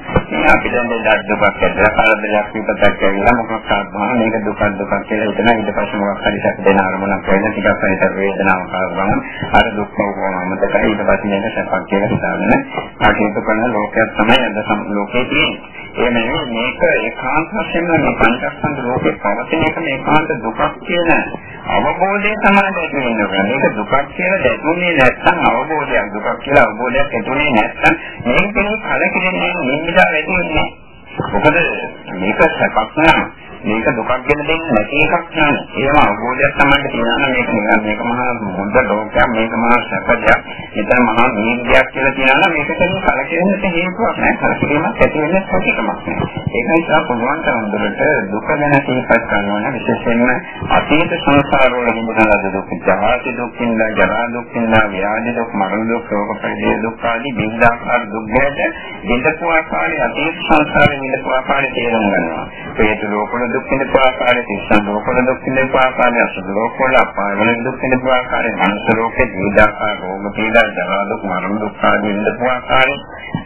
අපිට දැන් දුකක් ඇදලා කලබලයක් විපතක් ඇවිල්ලා මොකක් ආවම මේක දුකක් දුකක් කියලා හිතන ඊට පස්සේ මොකක් හරි සැප දෙන අරමුණක් වෙන ටිකක් හරි සැප වේදනාවක් ආවම අර දුක් වුණාම මතකයි ඊට පස්සේ මේක සැපක් කියලා හිතාගෙන කටයුතු කරන ලෝකයක් තමයි අද ලෝකේ තියෙන්නේ. ඒ නෙවෙයි මේක ඒකාන්ත වශයෙන්ම මේ පංචස්කන්ධ ලෝකේ පවතින එක මේකාන්ත දුකක් කියන අවබෝධය තමයි ඇති වෙන්නේ. මේක දුකක් කියලා දැනුනේ නැත්නම් අවබෝධයක් දුකක් කියලා අවබෝධයක් ඇතුනේ නැත්නම් මේක කෙනෙක් කලකිරෙන්නේ නිමිදා වැඩි වෙන්නේ. මොකද මේක සැපක් නෑ. මේක දුකක් ගැන දෙන්නේ නැති එකක් නෑ. ඒව අවබෝධයක් තමයි තියෙනවා මේක නිකන් මේක මහා මුද්ද ලෝකයක් මේක මහා සැපයක්. මෙතන මහා නීතියක් කියලා කියනවා මේක තමයි කලකිරෙන්නට හේතුවක් නෑ. කලකිරීමක් ඇති වෙන්නේ සත්‍යකමක් නෑ. ඒක නිසා පුළුවන් තරම් දුරට දුක ගැන සිහිපත් කරනවා නම් විශේෂයෙන්ම අතීත සංසාරවල විඳලා දුක්, ජාති දුක්ින්, ජරා දුක්ින්, ව්‍යාධි දුක්, මරණ දුක්, රෝග පරිදේ දුක් ආදී විවිධාකාර දුක් ගැට විඳපු ආකාරයේ අතීත සංසාරේ විඳපු ආකාරයේ තේරුම් ගන්නවා. ප්‍රේත ලෝකවල දුක් විඳපු ආකාරය, තිස්සන් ලෝකවල දුක් විඳපු ආකාරය, අසුර ලෝකවල අපායවල දුක් විඳපු ආකාරය, මනුෂ්‍ය ලෝකේ විවිධාකාර රෝග පීඩා, ජරා දුක්, මරණ දුක් ආදී විඳපු ආකාරය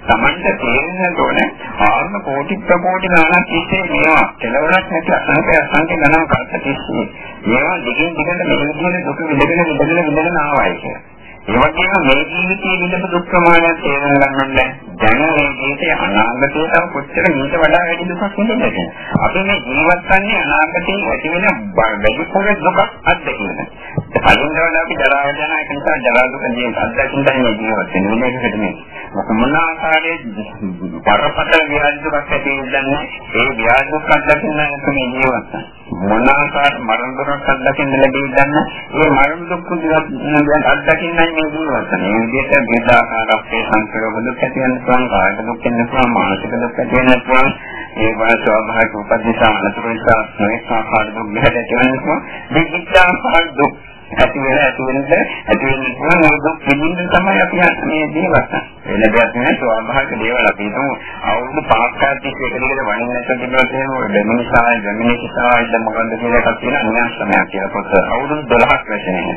Tamanta තේරෙන්න ඕනේ ආත්ම කෝටි ප්‍රකෝටි ගණනක් තිස්සේ මේවා කෙලවරක් නැති අසංඛ්‍ය අසංඛ්‍ය ගණන් කාලයක් තිස්සේ මේවා දිගින් දිගට මේ විදිහට දුක විඳගෙන විඳගෙන විඳගෙන ආවයි කියලා. ඒ වගේම මේ ජීවිතයේ විඳපු දුක් ප්‍රමාණය තේරුම් ගන්න දැන් මේ ජීවිතයේ අනාගතේ තව කොච්චර මීට වඩා වැඩි දුකක් විඳින්නද අපි මේ ජීවත් වන්නේ අනාගතේ ඇති වෙන වැඩිපුර දුකක් අත්දැකීම. කලින් දවල් අපි ජරාව යන එක නිසා ජරා දුක ජීවිත අත්දැකීම් තමයි ජීවත් වෙන්නේ මේක හිතන්නේ. මොන ආකාරයේ බරපතල ව්‍යාධි දුකක් ඇති වෙන්නේ ඒ ව්‍යාධි දුක් අත්දැකීම් නම් මේ ජීවත් මොන ආකාර මරණ දුකක් අත්දැකීම් ලැබෙන්නේ නැහැ. ඒ මරණ දුක් අත්දැකීම් මේ ජීවිතය. මේ විදිහට විවිධාකාරයේ සංකේත දුක් ඇති වෙන පුළුවන්, කායික දුක් වෙන පුළුවන්, මානසික දුක් ඇති වෙන පුළුවන්. ඒ වගේ ස්වභාවික උපදිසා අනතුරු නිසා මේක ආකාර දුක් ඇති වෙන පුළුවන්. විවිධාකාර දුක් ඇති වෙන ඇති වෙනද ඇති වෙන පුළුවන් දුක් විඳින්න තමයි අපි මේ ජීවත් වෙන දෙයක් නෙවෙයි ස්වභාවික දේවල් අපි හිතමු. අවුරුදු 5ක් තිස්සේ එක දිගට වණින්න නැතුව තිබුණා එහෙම දෙමි නිසා දෙමි නිසා ඉඳ මොකන්ද කියලා එකක් තියෙන අන්‍යයන්සමයක් කියලා පොත. අවුරුදු 12ක් වැටෙනවා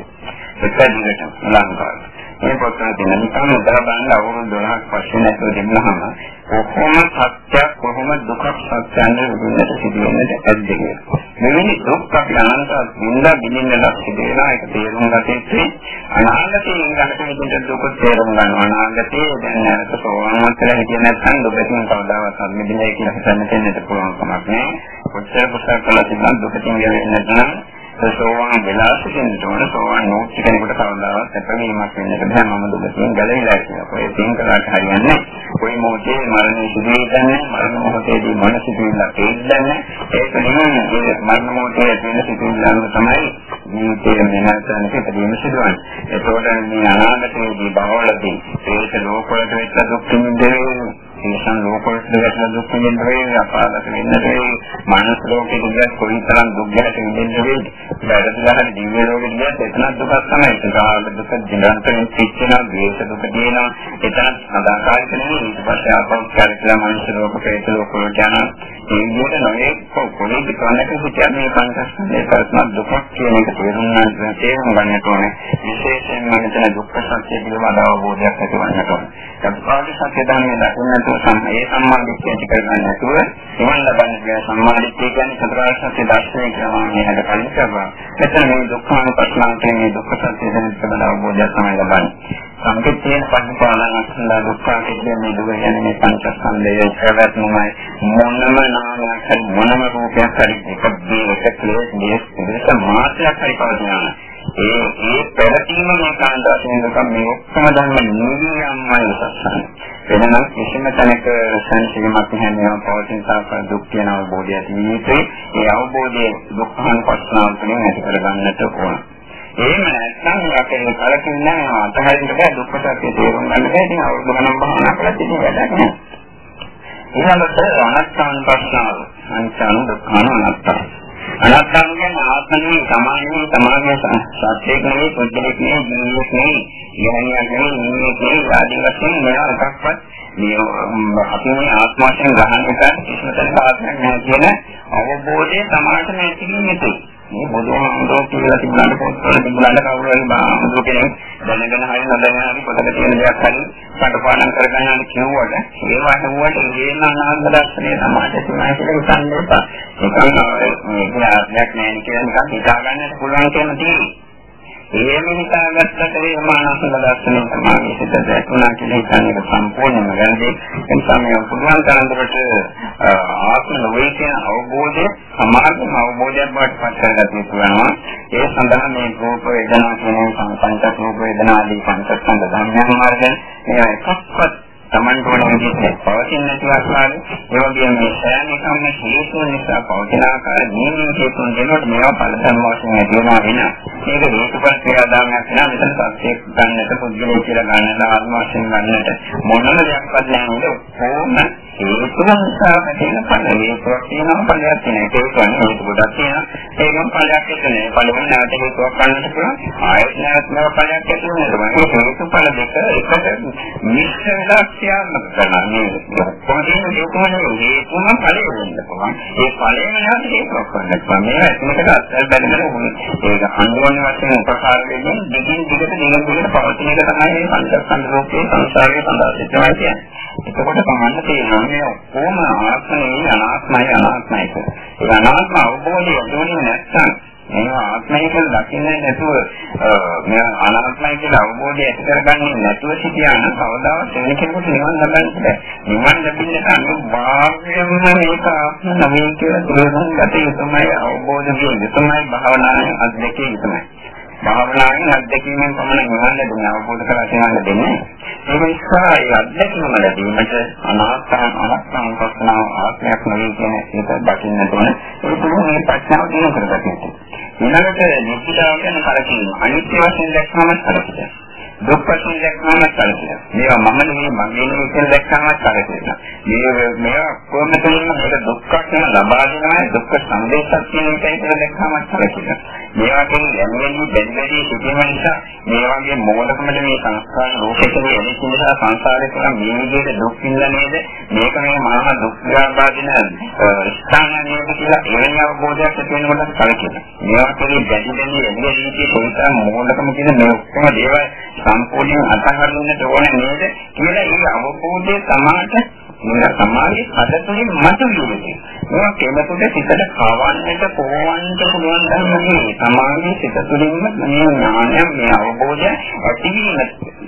එක දිගට ලංකාවේ. මේ පොතේ තියෙන නිකන් උදලා බලන්න අවුරුදු 12ක් පස්සේ නැතුව දෙන්නාම කොහොම සත්‍යයක් කොහොම දුකක් සත්‍යන්නේ විඳින්නට සිදුවෙන්නට ඇද්ද කියලා. මෙවැනි දුක් අපි අනන්ත විඳ විඳින්නට සිදුවෙනා ඒක තේරුම් ගත යුතුයි. අනාගතයේ ඉඳන්ට විඳින්න දුක තේරුම් ගන්නවා. අනාගතයේ දැන් නැවත සෝවාන් කියලා හිතේ නැත්නම් දුකකින් කවදාවත් අත්මිදින්නේ කියලා හිතන්න දෙන්නට පුළුවන් කමක් නැහැ. කොච්චර කුසල කළා තිබුණත් දුකකින් ගැලවෙන්නේ නැත්නම් සෝවාන් වෙලා සිටින්න ඕන. සෝවාන් නොවුච්ච කෙනෙකුට කවදාවත් සැපවීමක් වෙන්නට බෑ මම දුකෙන් ගැලවිලා කියලා. ඔය තින් කරාට හරියන්නේ කොයි මොහොතේ මරණය සිදු වෙන්නේ මරණ මොහොතේදී මොන සිදුවිල්ලක් එන්නේ ඒක නෙමෙයි. මරණ මොහොතේ තියෙන සිදුවිල්ලක් තමයි ජීවිතයේ වෙනසන පිටදීම සිදුවන්නේ. ඒතකොට මේ අනාගතයේදී බහවලදී ඒක ලෝකවලට වෙච්ච දුක් විඳින්නේ තේසන් ලෝකවලට වැටෙන දුක් විඳින්න වෙයි අපාගත වෙන්න වෙයි මානස ලෝකෙ ගියත් කොයිතරම් දුක් ගැට විඳින්න වෙයි බැලදලා හරි දිව්‍ය ලෝකෙ ගියත් එතන දුකක් තමයි. ඒකාල දුක දිනන්තරින් පිච්චෙන ද්වේෂ දුක තියෙනවා එතන සදාකාලික නෙවෙයි. ඊට පස්සේ ආපහු කියලා මානස ලෝක ප්‍රේත ලෝක වලට යන ඒ විදිහට නොයේ කොහොමද කන්නක කියන්නේ පංචස්කන්ධේ පරස්ම දුකක් කියන එක තේරුම් ගන්න තේරුම් ගන්නට ඕනේ. විශේෂයෙන්ම මෙතන දුක්ඛ සත්‍ය පිළිබඳව අවබෝධයක් ඇති වන්නට ඕනේ. සත්‍වාදී සත්‍ය ධර්මයේ දකින්නට ඒ සම්මාදිට්ඨිය ඇති කරගන්න නැතුව නිවන් ලබන්න කියන සම්මාදිට්ඨිය කියන්නේ චතුරාර්ය සත්‍ය දර්ශනය කියනවා හැද කලින් කරනවා. මෙතන මේ දුක්ඛානුපස්සනාව කියන්නේ දුක්ඛ සත්‍ය දැන පිළිබඳව අවබෝධයක් තමයි ලබන්නේ. සංකේතයෙන් පංචපාලනස්කන්ධ දුක්ඛ කියන්නේ දුක කියන්නේ මේ පංචස්කන්ධයේ ප්‍රවැත්මමයි මොනම නාමයක් හරි මොනම රූපයක් හරි එක දී එක ක්ලේශ දී එක මාත්‍රයක් හරි පවතිනවා ඒ ඒ පැවතීම මේ කාණ්ඩ වශයෙන් දුක මේ ඔක්කොම ධර්ම නිවියම්මයි සත්‍යයි වෙනනම් කිසිම තැනක සංසිඳීමක් නැහැ. පවතින සාකර දුක් කියන අවබෝධය තියෙන්නේ ඒ අවබෝධයේ දුක්ඛාන පස්සනාව තුළින් ඇති කරගන්නට ඕන. එහෙම නැත්නම් අපේ කලකින් නැහැ අතහරින්න බෑ. දුක්ඛ සත්‍ය තේරුම් ගන්න බෑ. ඉතින් අවුරුදු ගණන් භාවනා කළත් ඉතින් වැඩක් නැහැ. ඊළඟට අනත්තං ප්‍රශ්නාව. අනිත්‍යං දුක්ඛං අනත්තං. අනත්තං කියන්නේ ආත්මනේ සමානයේ සමානයේ සත්‍යයක් නෙවෙයි පුද්ගලික නෙවෙයි ජීවිතයක් නෙවෙයි. යහනියක් නෙවෙයි නිමෙක් නෙවෙයි ආදී වශයෙන් මේවා එකක්වත් මේ අපි මේ ආත්ම වශයෙන් ග්‍රහණය කරන කිසිම තැනක ආත්මයක් නැහැ කියන අවබෝධය සමාජයට නැති වෙන්නේ මේ බුදුහාමුදුරුවෝ කියලා තිබුණාට පොත්වල තිබුණාට කවුරු හරි බාමුදුර කෙනෙක් දැනගෙන හරි නොදැනගෙන හරි පොතක තියෙන දෙයක් හරි කඩපාඩම් කරගෙන යන කිව්වට ඒවා හුවට ගේන අනාත්ම දර්ශනය සමාජයට තමයි කියලා හිතන්න එපා. ඒක මේ ඥානයක් නැහැ කියලා නිකන් හිතාගන්නත් පුළුවන් කියන තියෙන්නේ. එහෙම හිතාගත්තට ඒ මානසික දර්ශනය තමයි සිත දැක්ුණා කියලා හිතන එක සම්පූර්ණයෙන්ම වැරදි. ඒ නිසා මේ පුළුවන් තරම් දුරට ආත්ම නොවේ කියන අවබෝධය සමාධි අවබෝධයක් බවට පත් කරගන්න පුළුවන්. ඒ සඳහා මේ රූප වේදනා කියන සංකල්ප රූප වේදනා ආදී පංචස්කන්ධ ධර්මයන් මාර්ගයෙන් මේ එකක්වත් Taman වන විදිහට පවතින නැති ආකාරය ඒ වගේම මේ සෑම එකම හේතු නිසා පවතින ආකාරය නියම හේතුන් දෙනකොට මේවා පළතම වශයෙන් ඇති වෙනවා වෙනවා. මේක හේතුඵල ක්‍රියාදාමයක් නා මෙතන සත්‍යයක් ගන්නට පුද්ගලයෙක් කියලා ගන්නට ආත්ම වශයෙන් ගන්නට මොනම දෙයක්වත් නැහැ. නේද කොහොම හේතුන් නිසා තියෙන ඵල හේතුවක් තියෙනවා ඵලයක් තියෙනවා ඒක කියන්නේ හේතු ගොඩක් තියෙනවා ඒකම ඵලයක් එක්කනේ ඵලෙම නැවත හේතුවක් ගන්නට පුළුවන් ආයෙත් නැවත නව ඵලයක් ඇති වෙනවා ඒක හේතු ඵල දෙක එකට මිශ්‍ර වෙලා ක්‍රියාත්මක කරනවා මේ කොහොමද හේතුම හේතුම ඵලෙ වෙන්න පුළුවන් ඒ ඵලෙම නැවත හේතුවක් ගන්නට පුළුවන් මේ ඇතුළට අත්දැක බැලගෙන ඒක අනුගමන වශයෙන් උපකාර වෙන්නේ දිගින් දිගට දිගින් දිගට පවතින එක තමයි මේ පංචස්කන්ධ රූපේ සංසාරයේ සඳහන් වෙනවා කියන්නේ එතකොට තමන්න තේරෙනවා මේ ඔක්කොම ආත්මයි අනාත්මයි අනාත්මයි කියලා. ඒ අනාත්ම අවබෝධය දුන්නේ නැත්නම් මේවා ආත්මය කියලා දකින්නේ නැතුව මේ අනාත්මයි කියලා අවබෝධය ඇති කරගන්නේ නැතුව සිටියාන කවදාවත් වෙන කෙනෙකුට නිවන් ලබන්න බෑ. නිවන් ලැබෙන්න අනුභාවයෙන්ම මේක ආත්ම නෙවෙයි කියලා තේරුම් ගත යුතුමයි අවබෝධ වෙන්න යුතුමයි භාවනාවේ අධ්‍යක්ෂය යුතුමයි. භාවනාවෙන් අත්දැකීමෙන් පමණ නිවන් ලැබෙන අවබෝධ කරලා තියෙනවද දෙන්නේ. ඒක නිසා ඒ අත්දැකීම ලැබීමට අනාත්ම අනාත්ම පස්සනාව ආත්මයක් නෙවෙයි කියන එක දකින්න ඕන. ඒක පුළුවන් මේ ප්‍රඥාව දිනු කරගන්න. ඊළඟට නිත්‍යතාව කියන කරකීම අනිත්‍ය වශයෙන් දැක්වම කරකිනවා. දුක් වශයෙන් දැක්වම කරකිනවා. මේවා මම නෙවෙයි මගේ නෙවෙයි කියලා දැක්වම කරකිනවා. මේ මේවා කොහොමද කියන්නේ මේක දුක්ඛ කියන ලබා දෙනවා දුක්ඛ සංදේශයක් කියන එකයි කියලා දැක්වම කරකිනවා. මේවා කියන යන්නේ බැඳෙන්නේ සිටීම නිසා මේ වගේ මෝඩකමද මේ සංස්කාර ලෝකෙකදී එන නිසා සංසාරේ තුළ මේ විදිහට දුක් විඳලා නේද මේක මේ මහා දුක් ගාබාදින ස්ථානයක කියලා එවැනි අවබෝධයක් ඇති වෙනකොට කලකිරෙනවා. මේවා කියන බැඳි බැඳි එන්නේ රීතිය කොයිතරම් මෝඩකම කියන මේ ඔක්කොම දේවල් සම්පූර්ණයෙන් අතහරින්නට ඕනේ නේද කියලා ඒ අවබෝධය සමාජයට මේ සමාජයේ හදතුලින් මතුවෙන්නේ. මේවා කෙනෙකුට සිතට කවන්නට පොවන්නට පුළුවන් ධර්මනේ. සමාජයේ සිත තුළින්ම මේ ඥානය මේ අවබෝධය ඇතිවීම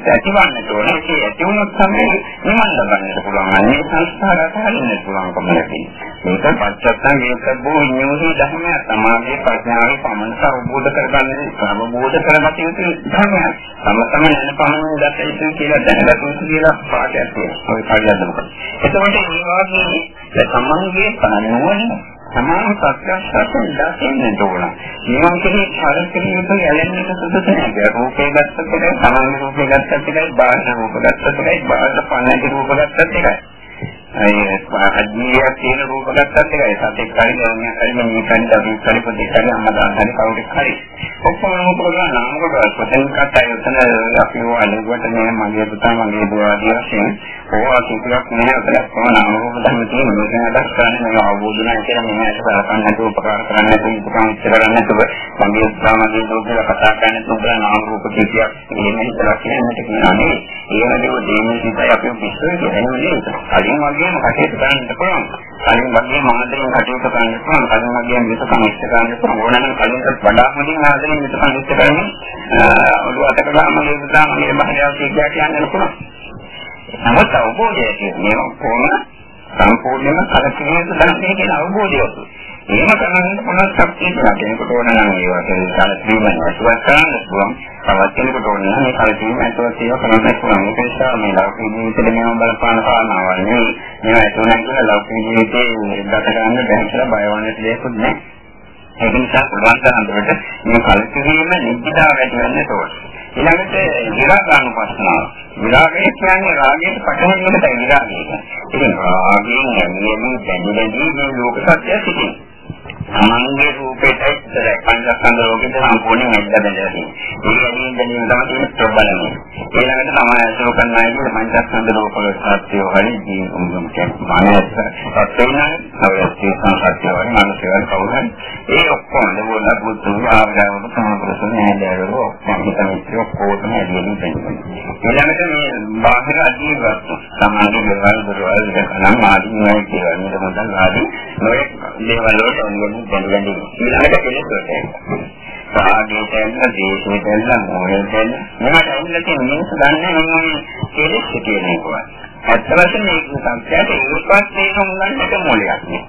ඇතිවන්නට ඕනේ. ඒ ඇති වුණොත් තමයි නිවන් ලබන්නට පුළුවන්. අනේ සංස්කාර අතහරින්නට පුළුවන්කම ලැබෙන්නේ. මේක පච්චත්තං වේකබ්බෝ නියෝසී ධර්මය සමාධියේ ප්‍රඥාවේ පමණට අවබෝධ කරගන්න අවබෝධ කරගත යුතු ධර්මයක්. තම තම නැන පමණ දත යුතු කියලා දැනගත යුතු කියලා පාඩයක් තියෙනවා. ඔය කාර්යයක් තමයි. එතකොට මේ වාගේ සම්මන්ගේ පනෝන සමාන සත්‍යශාසන දැකෙන්න ඕන. මේවා කෙරේ පරිසරය යුතු යැලෙන්නට සුදුසු නැහැ. රූපේ ගත්තත් එකයි, සමාන රූපේ ගත්තත් එකයි, බාහිර රූප ගත්තත් එකයි, බාහිර පන්නති රූප ගත්තත් එකයි. ඒ අජීවියක් තියෙන රූප ගත්තත් එකයි සතෙක් හරි ගෑනියක් හරි මිනිහෙක් හරි දරුවෙක් හරි පොඩෙක් හරි අම්මා හරි කවුරුත් හරි ඔක්කොම රූප කරලා නාම කොට පොතෙන් කටයි උතන අපි වලුවට මේ මගේ පුතා මගේ දුව ආදී වශයෙන් ඕවා කිසියක් නෑ. අපල කොහොම නාම රූප ධර්ම තියෙන මේක අදහස් කරන්නේ මේ අවබෝධ නැහැ කියලා මම ඇට බලපන්න නැතුව උපකාර කරන්න නැතුව උපකාර කරන්න නැතුව මගේ පුතා මගේ දුව කියලා කතා කරන්නේ නැතුව නාම රූප කිසියක් එහෙම හිතලා කියන්නට කියනවා නේ ඒ වගේ දෙන්නේ සිතයි. අපි විශ්වාස කරන්නේ කලින් වගේ වගේම කටයුතු කරන්න පුළුවන්. කලින් වගේම ආදරෙන් කටයුතු කරන්න පුළුවන්. කලින් වගේම විසකම් ඉෂ්ට කරන්න පුළුවන්. ඕනනම් කලින්ට වඩා හොඳින් ආදරෙන් විසකම් ඉෂ්ට කරන්නේ ඔළුව අතක ගාමලේ පුතාම මේ බහරියාව කියලා කියන්න පුළුවන්. නමුත් අවබෝධය කියන්නේ කොහොමද සම්පූර්ණයෙන්ම කලකිරීම දැනගෙන කියන අවබෝධය. එහෙම කරන්න මොනවද ශක්තිය කියලා කෙනෙකුට ඕන නම් ඒ වගේ කලකිරීම නැතුව කරන්න පුළුවන්. තවත් කෙනෙකුට ඕන නම් මේ කලකිරීම නැතුව ඒවා කරන්න පුළුවන්. ඒක නිසා මේ ලෞකික ජීවිතේ මේව බලපාන කාරණාවල් නෙවෙයි. මේවා ඇතුණක් කියලා ලෞකික ජීවිතේ ගත ගන්න බැහැ කියලා බය වන්නට දෙයක් නැහැ. ඒක නිසා පුළුවන් තරම් දුරට මේ කලකිරීම නිදිදා වැඩි වෙන්න ඕනේ. ඊළඟට විරාගානුපස්සනාව. විරාගය කියන්නේ රාගයට පටහැනි වෙනකයි විරාගය. ඉතින් රාගයෙන් යන්නේ බැඳි බැඳි මේ ලෝක සත්‍යය සිටිනවා. තමන්ගේ රූපයට ඉතල පංචස්කන්ධ රෝගෙට සම්පූර්ණයෙන් ඇදලා බැඳලා තියෙනවා. ඒ ඇලීම් බැඳීම තමයි තියෙන ප්‍රබලම. ඊළඟට තමයි අසෝ කරනවා කියන පංචස්කන්ධ රූපවල සත්‍යය හරි ජීවුම් කියන්නේ මානස සත්‍යයන අවශ්‍ය සංසත්‍ය වල මානසික කවුරුන් ඒ ඔක්කොම නෝන බුද්ධ ආගමන සමාප්‍රසන හැදෑරව ඔක්කොම හිතන්නේ ඔක්කොම ඇදලා බැඳලා. ඊළඟට මේ බාහිර අජීවත් සමාජයේ දේවල් දරවල් දෙකනම් ආදී නෑ කියලා නේද මොකද ආදී නොයේ දේවල් වලට දැනගන්න ඊළඟට කෙලෙස් වලට සාගයට එන්න, දේශයට එන්න, මොහොතට එන්න. මේකට ඇවිල්ලා තියෙන මිනිස්සු දන්නේ මේ කෙලෙස් කියන එක. ඇත්ත වශයෙන්ම මේක සංස්කෘතියට ඒකවත් තේරුම් ගන්නට මොලයක් නේ.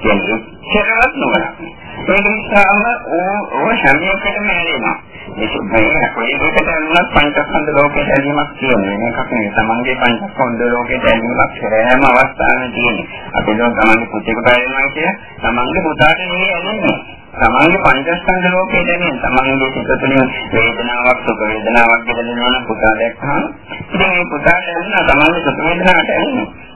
කියන්නේ ඉච්ඡාවක් නොවන. ඒක නිසාම ඕ හැමයකටම ඇලෙනවා. මේක මේ කොයිකට යනවත් පංචස්කන්ධ ලෝකයට ඇලීමක් කියන්නේ. මේකක් නෙවෙයි. තමන්ගේ පංචස්කන්ධ ලෝකයට ඇලීමක් හැම අවස්ථාවෙම තියෙන්නේ. අපි දන්න තමන්ගේ පුතේකට ඇලෙනවා කිය තමන්ගේ පුතාට නෙවෙයි ඇලෙන්නේ. තමන්ගේ පංචස්කන්ධ ලෝකයේ දැනෙන තමන්ගේ සිත තුළින් වේදනාවක් සුඛ වේදනාවක් දැනෙනවා නම් පුතා දැක්කම ඉතින් මේ පුතාට දැනෙන තමන්ගේ සුඛ වේදනාවට ඇලෙනවා.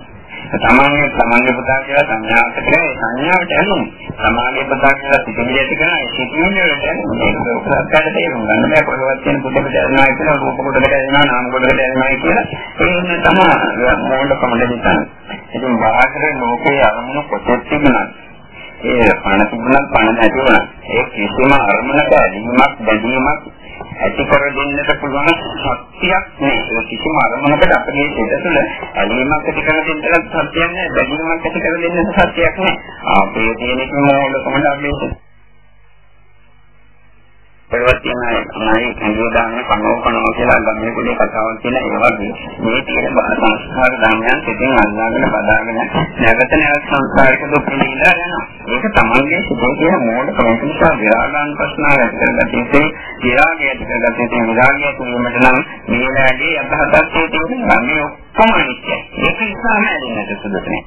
තමන්ගේ තමන්ගේ පුතා කියලා සංඥාවට කියලා ඒ සංඥාවට ඇලුම්. සමාගයේ පුතා කියලා සිතිවිලි ඇති කරන ඒ සිතිවිලි වලට ඇලුම්. ඒක උපකාරකට තේරුම් ගන්න බෑ කොහොමවත් කියන පුතකට ඇලෙනවා කියලා රූප කොටකට ඇලෙනවා නාම කොටකට ඇලෙනවා කියලා. ඒ ඉන්නේ තමයි මොඩකම දෙන්න. ඉතින් බාහිර ලෝකයේ අරමුණු කොටස් තිබුණා. ඒ පණ තිබුණත් පණ නැති වුණා. ඒ කිසිම අරමුණක ඇලීමක් බැඳීමක් ඇති කර දෙන්නට පුළුවන් ශක්තියක් නෑ. ඒ කිසිම අරමුණකට අපේ සිත තුළ ඇලීමක් ඇති කර දෙන්නට සත්‍යයක් නෑ. බැඳීමක් ඇති කර දෙන්නට සත්‍යයක් නෑ. අපේ තියෙන මොනකමද අපේ පෙරවත් තියෙන අනයි කඳුළු දාන්නේ කනෝ කනෝ කියලා ගම්මේ පොඩි කතාවක් තියෙන ඒ වගේ මේ තියෙන සංස්කාර ධර්මයන් සිතින් අල්ලාගෙන බදාගෙන නැවත නැවත සංස්කාරයක දුක් විඳිනවා යනවා. ඒක තමන්ගේ සිතේ තියෙන මෝඩ කමක නිසා විරාගාන් ප්‍රශ්නාව ඇති කරගත්තේ විරාගය ඇති කරගත්තේ විරාගය තුනකට නම් මේ වැඩි අතහතක් තියෙනවා. මේ ඔක්කොම අනිත්‍යයි. ඒක නිසා නෑදෙන්නට සුදුසු නෑ.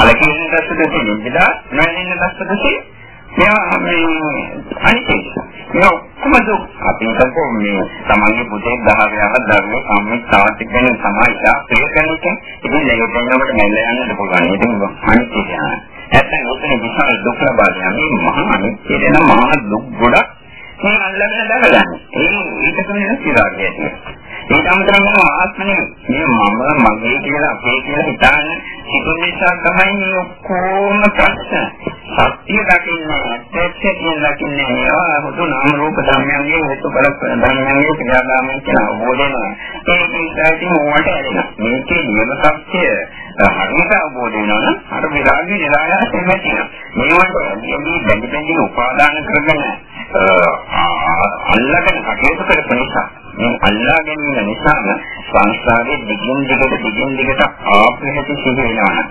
අලකින් දැස්සට තියෙනවා. නෑදෙන්න දැස්සට මේවා මේ අනිත්‍යයි. මේ ඔක්කොම දුක් අපි හිතමු මේ තමන්ගේ පුතේ 10ක් දරුවෝ සම්මිත් තාත්ති කෙනෙක් තමයි ප්‍රිය කෙනෙක්. ඉතින් මේක දෙන්නකොට නැල්ල යන්නත් පුළුවන්. ඉතින් අනිත්‍ය කියන්නේ. නැත්නම් ඔතන විශාල දුක් ලබා දෙන මේ මහා අනිත්‍ය දෙන මහා දුක් ගොඩක් මේ අල්ලගෙන දාගන්න. ඒ ඒක තමයි සිරාගය කියන්නේ. ඒක අමතරව මම ආත්මනේ මේ මම මගේ කියලා අපේ කියලා හිතාන සිතුන නිසා තමයි මේ ඔක්කොම ප්‍රශ්න. සත්‍ය දකින්නේ ඇත්ත කියන දකින්නේ ඒවා හුදු නාම රූප ධර්මයන්ගේ හේතු බල ධර්මයන්ගේ ක්‍රියාදාමයන් කියන අවබෝධය නෑ. ඒක නිසා ඉතින් ඕවට ඇලෙනවා. මේකේ නියම සත්‍ය හරියට අවබෝධ වෙනවා නම් අර විරාගී නිරායාසයෙන් නැතිනවා. මේවට මේ බැඳි බැඳි උපාදාන කරගෙන අල්ලගෙන කටයුතු කරපු නිසා මේ අල්ලා ගැනීම නිසාම සංස්කාරයේ දිගින් දිගට දිගින් දිගට ආපු හැටි සිදු වෙනවා.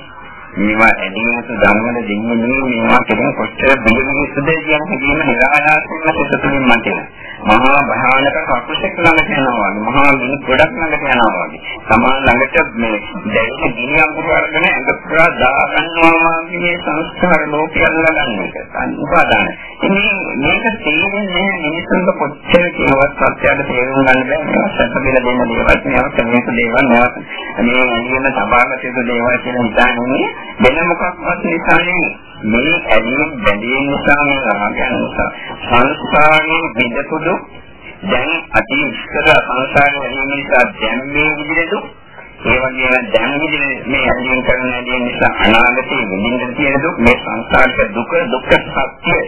මේවා ඇදීමට ධර්මවල දෙන්නේ මේවා කියන කොච්චර බිඳුනේ සුදේ කියන හැදීම නිරායාසයෙන්ම සිතුතුලින් මතන. මහා භයානක කකුසෙක් ළඟට යනවා වගේ මහා ගිනි ගොඩක් ළඟට යනවා වගේ. සමාන ළඟට මේ දැයින ගිනි අඟුරු අරගෙන ඇඟ පුරා දා ගන්නවා වගේ මේ සංස්කාර ලෝකය අල්ලගන්න එක. අනුපාදාන. ඉතින් මේක තේරෙන්නේ මිනිස්සුන්ට කොච්චර කියවත් සත්‍යයට තේරුම් ගන්න බෑ. මේවා සත්‍ය බෙල දෙන්න දේවල් මේවා කෙනෙක් දේවල් නෑ. මේ අනියම සබාගත යුතු දේවල් කියලා හිතන්නේ වෙන මොකක්වත් නිසා නෙවෙයි. මේ ඇලීම් බැඳීම් නිසා මේ රාගයන් නිසා සංස්කාරයෙන් විදපුදු දැන් අති ඉස්සර සංස්කාරයෙන් ඇලීම් නිසා දැන් මේ විදිහට ඒ වගේම දැන් විදිහේ මේ ඇලීම් කරන ඇලීම් නිසා අනාගතයේ විඳින්න තියෙන දුක් මේ සංසාරික දුක දුක්ඛ සත්‍යයි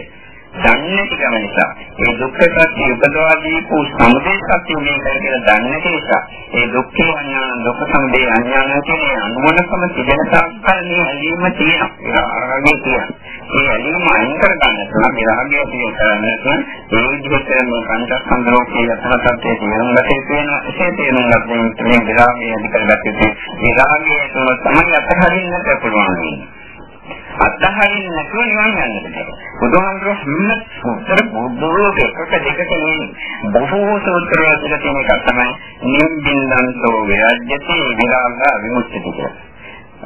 දන්නේ නැතිකම නිසා. ඒ දුක්ඛ සත්‍ය උපදවා දීපු සමුදය සත්‍ය මේකයි කියලා දන්නේ නැති නිසා. ඒ දුක්ඛ අඥාන දුක්ඛ සමුදය අඥාන කියන අනුමනකම තිබෙන තාක්කල් මේ ඇලීම තියෙනවා. රාගය තියෙනවා. ඒ ඇලීම අයින් කර ගන්න තමයි විරාගය කියන කරන්නේ ඒ විදිහට මේ පංචස්කන්ධ ලෝකයේ යථා තත්ත්වයේ තේරුම් ගත යුතු වෙනවා ඒ තේරුම් ගන්න මේ විරාගය අධික කරගත්තේ. විරාගය තුළ තමයි අත්හරින්නට පුළුවන්. වෙන්නේ අත්හරින්න නැතුව නිවන් යන්නට බෑ. බුදුහාමුදුරුවෝ හින්න උත්තර බුදුරෝ එකක දෙකට නෙමෙයි. බොහෝ සූත්‍ර වල තියෙන එක තමයි නිම්බින්දන්තෝ විරජ්‍යති විරාග විමුක්ති කියලා.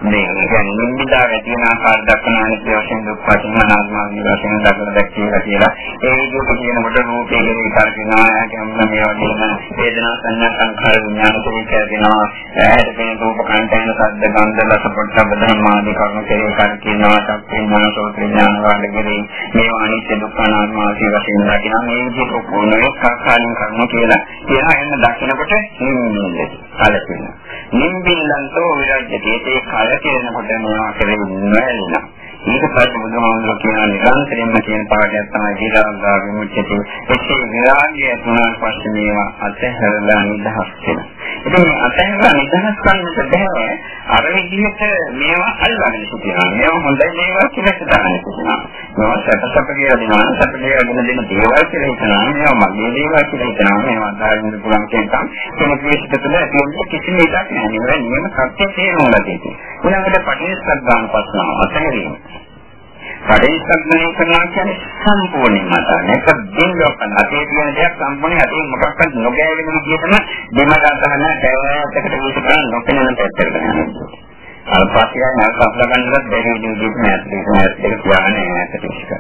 මේ කියන්නේ නිමිදා වැඩි වෙන ආකාර දක්වන අනිත්‍ය වශයෙන් දුක් වශයෙන් අනාත්ම වශයෙන් දක්වන දැක්කේලා කියලා ඒ විදිහට කියනකොට රූපේ කියන විතරකිනවා කියන්න මේ වගේම වේදනා සංඥා සංඛාර විඥාන දෙකේනවා ඇහැට පෙනෙන රූප කන්ටේන සද්ද ගන්ධ රස පොට්ටබ්බ ධර්ම ආදී කරුණු කෙරේ කර කියනවා චක්කේ මනසෝත් විඥාන වලගෙරේ මේවා අනිත්‍ය දුක්ඛ අනාත්ම ආදී වශයෙන් දකිනවා. මේ විදිහට කොහොමද කාකාරින් කරුණු කියලා කියලා එන්න දකිනකොට නිමින්නේ කලකිනවා නිම්බිල්ලන්තෝ විරජ්‍යති. ඒ කලකිරෙනකොට මේවා කෙරෙන්නේ නැහැ ඊට පස්සේ බුදුහාමුදුරුවෝ කියන නිරන්තරයෙන්ම කියන පාඩයක් තමයි දීලාංගා විමුක්තිය. ඒකේ විරාගය තුනක් පස්සේ මේවා අතහැරලා නිදහස් වෙනවා. ඉතින් අතහැරලා නිදහස් කරන්නට බෑ. අර විදිහට මේවා අල්ලගෙන සිටිනවා. මේවා හොඳයි මේවා කියලා හිතාගෙන සිටිනවා. මේවා සැපසප කියලා දෙනවා. සැප කියලා දෙන දෙන දේවල් කියලා හිතනවා. මේවා මගේ දේවල් කියලා හිතනවා. මේවා අදාරින්න පුළුවන් කියනකම් කෙනෙක් විශ්ිත තුළ ඇතිවෙන කිසිම එකක් නෑ. මේවා නියම සත්‍ය තේරුම් ගන්න තියෙනවා. ඊළඟට පටිච්චසමුප්පාදන ප්‍රශ්න අතහැරීම. පරිසම්මණය කරනවා කියන්නේ සම්පූර්ණයෙන්ම නැක බින්දුවක් කරන අතේ තියෙන දෙයක් සම්පූර්ණයෙන් අතේ මොකක්වත් නොගෑවෙන විදිහටම දෙමළ අතහන දැවයකට විසකරන නොපෙනෙන පැත්තකට යනවා. අල්පසියා නැවත අපල ගන්නවත් බැරි විදිහට නැත් දෙක දෙක කියන්නේ නැත්නම් ඉස්සක.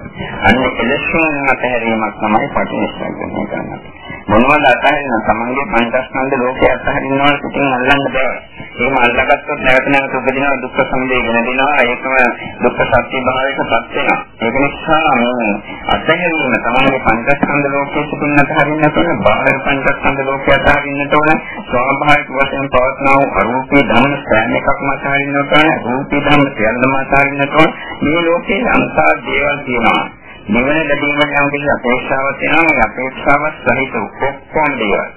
අන්න එලෙසින් අතහැරීමක් තමයි පටිච්චසමුප්පාදනය කරන්නේ. මොනවද අතහරින්න තමන්ගේ පංචස්කන්ධ ලෝකයේ අතහරින්නවා සිතින් අල්ලන්න බෑ. එහෙම අල්ලගත්තොත් නැවත නැවත උපදිනවා දුක්ඛ සමුදය ගෙන දෙනවා. ඒකම දුක්ඛ සත්‍ය භාවයකපත් වෙනවා. ඒක නිසා මේ අතහැරීම තමන්ගේ පංචස්කන්ධ ලෝකයේ සිතින් අතහරින්න තෝරන බාහිර පංචස්කන්ධ ලෝකයේ අතහරින්න තෝරන ස්වාභාවික වශයෙන් පවත්නා වූ අරූපී ධර්ම සෑම එකක්ම අතහරින්න තෝරන රූපී ධර්ම සියල්ලම අතහරින්න තෝරන මේ ලෝකයේ අන්තා දේවල් තියෙනවා. නිවන ලැබීමට යම් කිසි අපේක්ෂාවක් තියෙනවා මේ අපේක්ෂාව සහිත ඔක්කොම දේවල්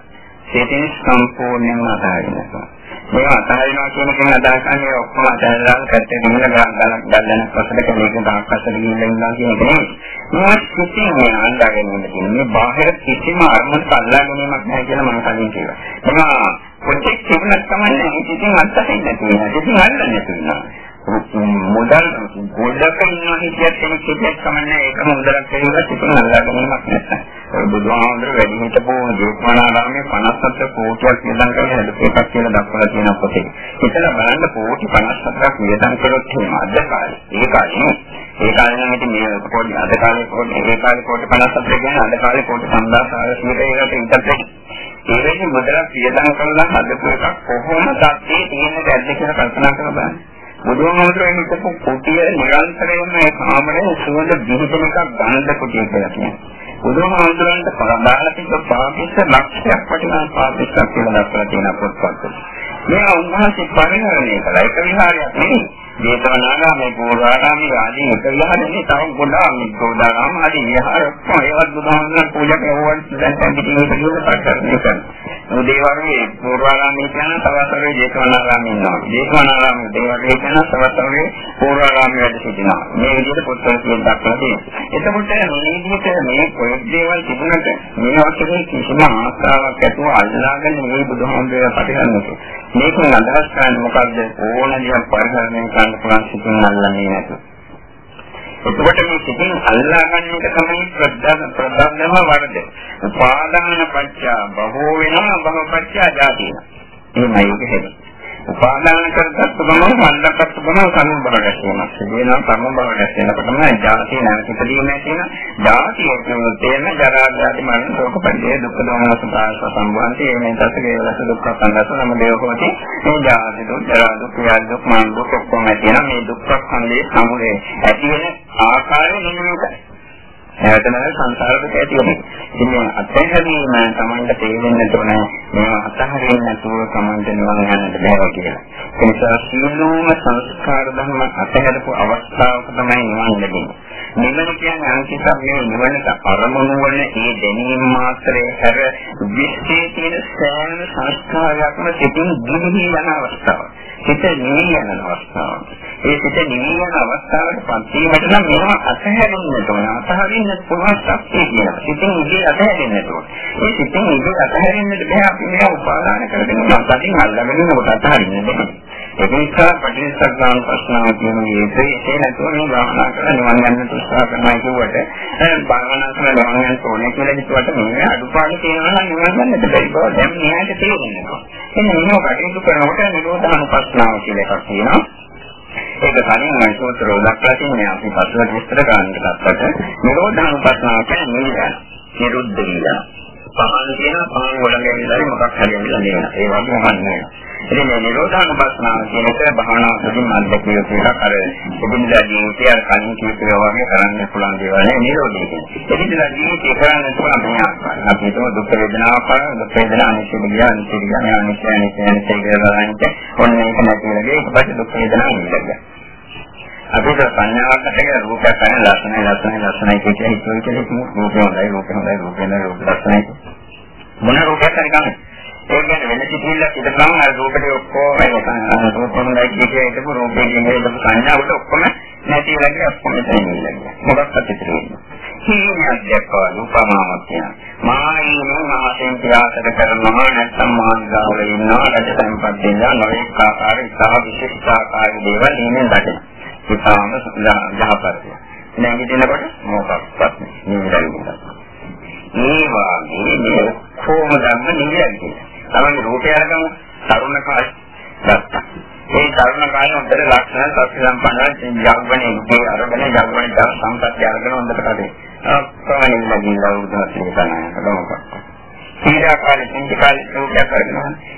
සිතින් සම්පූර්ණයෙන්ම අතහරිනවා මේ අතහරිනවා කියන කෙනා අදහස් කරන්නේ ඔක්කොම අතහැරලා පැත්තේ නිවන ගන්න ගන්න පස්සට කෙනෙක් දාක් පස්සට ගිහින් ඉන්නවා කියන එක නෙවෙයි මේ සිතින් මේ අල්ලාගෙන ඉන්න තියෙන මේ බාහිර කිසිම අරමුණක් අල්ලා ගැනීමක් නැහැ කියලා මම කලින් කිව්වා. ඒවා පොඩ්ඩක් තිබුණත් තමයි සිතින් අත්හරින්න තියෙනවා. සිතින් අල්ලන්නේ තියෙනවා. මුදල් ගොඩක ඉන්නවා කියත් කෙනෙක් කියත් කමන්නේ ඒක මුදලක් කියලා තිබුණ නල්ලා ගැනීමක් නැත්නම්. බුදුහාමුදුර වැඩි හිටපු ජෝත්මානාරාමයේ 57 කෝටියක් වියදම් කරලා හදපු එකක් කියලා දක්වලා තියෙන පොතේ. හිතලා බලන්න කෝටි 57ක් වියදම් කරොත් එහෙම අද කාලේ. ඒ කාලේ ඒ කාලේ නම් ඉතින් මේ කෝටි අද කාලේ කෝටි ඒ කාලේ කෝටි 57 කියන්නේ අද කාලේ කෝටි 5400 ඒකට ඉඳලා ඒ වෙන්නේ මුදලක් වියදම් කරලා හදපු එකක් කොහොමද ඒ තියෙන්නේ ඇද්ද කියලා කල්පනා කරලා බලන්න. බුදුහාමුදුරුවෝ හිතපු කුටිය නිරන්තරයෙන්ම ඒ කාමරේ සුවඳ විහිදෙන එකක් ගන්න කුටිය කියලා කියනවා. බුදුහාමුදුරන්ට පරදාලා තිබ්බ පාපිස්ස ලක්ෂයක් වටිනා පාපිස්සක් කියලා දක්වලා තියෙන පොත්පත්වල. මේ උන්වහන්සේ පරිහරණය කළා ඒක විහාරයක් නෙවෙයි. ජේතවනාරාමේ පූර්වාරාමේ ආදී එක විහාරනේ තව ගොඩාක් මේ ගෝදාරාම ආදී විහාර ඔක්කොම ඒවත් බුදුහාමුදුරන් පූජා කරුවන් දැන් දැන් පිටින් ඉතිරියට පටන් ගන්නවා. උදේවරුේ පූර්වාරාමේ කියන තවසරේ ජේතවනාරාමේ ඉන්නවා. ජේතවනාරාමේ දේවාලයේ කියන තවසරේ පූර්වාරාමේ වැඩ සිටිනවා. මේ විදිහට පොත්වල කියන දක්වලා තියෙනවා. එතකොට මේ විදිහට මේ පොත් දේවල් තිබුණට මේ වගේ කිසිම ආස්තාවක් ඇතුව අල්ලාගෙන මේ බුදුහාමුදුරේ පරිහරණය මේකෙන් අදහස් කරන්නේ මොකද්ද ඕන දියක් පරිහරණය කරන්න පුළුවන් සිතින් අල්ලන්නේ නැතුව. එතකොට මේ සිතින් අල්ලා ගන්න එක තමයි ප්‍රධාන ප්‍රධානම වරද. උපාදාන පත්‍ය බහුව වෙනවා බහුව පත්‍ය ජාතිය. එහෙමයි ඒක හැදෙන්නේ. උපාදාන කරගත්ත ගමන් වන්දගත්ත ගමන් කර්ම බව රැස්වෙනවා. සිදුවෙනවා කර්ම බව රැස්වෙනකොටම ජාතිය නැවත ඉදීම ඇතින ජාතිය තේන ජරා ජාති මරණ ශෝක පරිදේ දුක්ඛ දෝමනස පාස සම්බන්ධي මේ දසකේ වලස දුක්ඛ සංගත නම දේවකෝටි මේ ජාති දුක් ජරා දුක් ව්‍යාධි දුක් මරණ දුක් ඔක්කොම ඇතින මේ දුක්ඛ සංදේ සමුදේ ඇති වෙන ආකාරය නිමකයි. නැවත නැවත සංසාරෙට ඇති වෙනවා. ඉතින් මේ අත්හැරීම තමන්ට තේරෙන්න ඕන මේ අත්හරින්න නැතුව තමන්ට නිවන් යන්නට බැහැ කියලා. ඒ නිසා සියලුම සංස්කාර ධර්ම අත්හැරපු අවස්ථාවක තමයි නිවන් ලැබෙන්නේ. නිවන කියන්නේ අන්තිසක් මේ නිවනට අරමුණු වන ඒ දැනීම මාත්‍රේ හැර විශ්ේ තියෙන සෑම සංස්කාරයක්ම සිටින් දිවි යන අවස්ථාවක්. සිත නිවි යන අවස්ථාවක්. ඒ සිත නිවි යන අවස්ථාවට පත් වීමට නම් මේවා අතහැරෙන්න ඕන. අතහරින්න පුළුවන් ශක්තිය කියනවා. සිතින් ඉදී අතහැරෙන්න ඕන. ඒ සිතින් ඉදී අතහැරෙන්නට බෑ අපි මේවා උපාදාන කරගෙන සතින් අල්ලගෙන කොට අතහරින්න බෑ. ඒක නිසා පටිච්චසමුප්පාද ප්‍රශ්නාව කියන මේ ඒ නැතුව මේ භාවනා කරලා නිවන් යන්න උත්සාහ කරනවා කියුවට භාවනා කරලා නිවන් යන්න ඕනේ කියලා හිතුවට මේ අඩුපාඩු තියෙනවා නම් නිවන් යන්නට බැරි බව දැන් මෙයාට තේරෙනවා. එන්න මේක කටයුතු කරනකොට නිරෝධානුපස්සනාව කියලා එකක් තියෙනවා. ඒක කලින් මම සූත්‍රය දක්වලා තින්නේ අපි පසුවට විස්තර කරන්නට ගත්තට නිරෝධානුපස්සනාව කියන්නේ නිවිලා. නිරුද්ධ විලා. පහන් කියන පහන් වල ගෙවිලා මොකක් හරි වෙලා නේන. ඒ වගේ මොකක් නෑ. ඉතින් මේ නිරෝධානුපස්සනාව කියන එක භාවනා තුළින් අත්දැකිය යුතු එකක්. අර එදිනදා ජීවිතය අර කලින් කියපු වගේ කරන්න පුළුවන් දේවල් නේ නිරෝධය කියන්නේ. එදිනදා ජීවිතය කරන්න පුළුවන් මේ ආකාරය. අපි හිතමු දුක් වේදනාවක් කරන දුක් වේදනාව අනිත්‍ය විද්‍යාව අනිත්‍ය විද්‍යාව අනිත්‍ය අනිත්‍ය අනිත්‍ය කියලා බලන්නේ. ඔන්න ඒක නැති වෙලදී ඊට පස්සේ දුක් වේදනාව නිරෝධය. අපිට සංඥාවක් ඇතිවෙන රූපයක් ගන්න ලස්සනයි ලස්සනයි ලස්සනයි කියන හිතුවේ කියලා කිව්වොත් රූපය හොඳයි රූපය හොඳයි රූපය හොඳයි රූපය ලස්සනයි. මොන රූපයක් හරි ගන්න. ඒ කියන්නේ වෙන සිතිවිල්ලක් ඉදපුවම අර රූපෙට ඔක්කොම රූපෙන් දැක්කේ කියලා හිතපු රූපේ කියන හිතපු සංඥාවට ඔක්කොම නැති වෙලා ගියා ඔක්කොම තියෙනවා. මොකක්ද පිටිරෙන්නේ. හීනයක් දැක්කවා රූපමාවක් කියන. මායිනේ මහසෙන් ප්‍රයාසක කරනවා නැත්නම් මාර්ගාවල ඉන්නවා රජ සම්පත් දෙන්නා නොඑක ආකාර ඉතා විශේෂ ආකාර දේවල් ඉන්නේ දකිනවා. ඉතාම යහපත්ය. නැගිටිනකොට මොකක්වත් නෙවෙයි. මේ වාගේ මේ කොහොම ධර්ම නිවියන්නේ. තමයි රූපය අරගමු තරුණ කාලේ ගත්තා. ඒ තරුණ කාලේ හොඳට ලක්ෂණ සත්‍ය සම්පන්න යවන්නේ ඉන්නේ අරගෙන යවන්නේ දා සම්පත්‍ය අරගෙන හොඳට කඩේ. අප්‍රමාණින් ලගින්න උදව් කරනවා. සීඩා කාලේ සිංහ කාලේ රූපයක් අරගෙන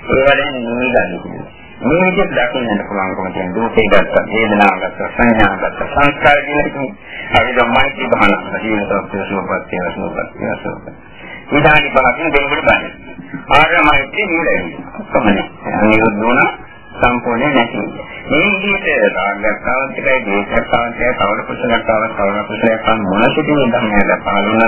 ඒ වලින් නිවි ගන්න. මේ විදිහට දකින්නට පුළුවන්කම තියෙන රූපේ ගත්ත, වේදනාව ගත්ත, සංඥා ගත්ත, සංස්කාර කියන අපි ධම්මයි බහන ජීවන සත්‍ය සෝපත් කියන සෝපත් කියන සෝපත්. විධානි පහකින් දෙන්නට බෑ. ආර්යමයිත්‍ය නිරේ. කොහොමද? නිරුද්ධුණ සම්පූර්ණ නැති. මේ විදිහට රාගයක්තාවත් එකයි දේශයක්තාවත් එකයි කවර කුසලයක්තාවත් කවර කුසලයක් මොන සිටින ධර්මයද පාලන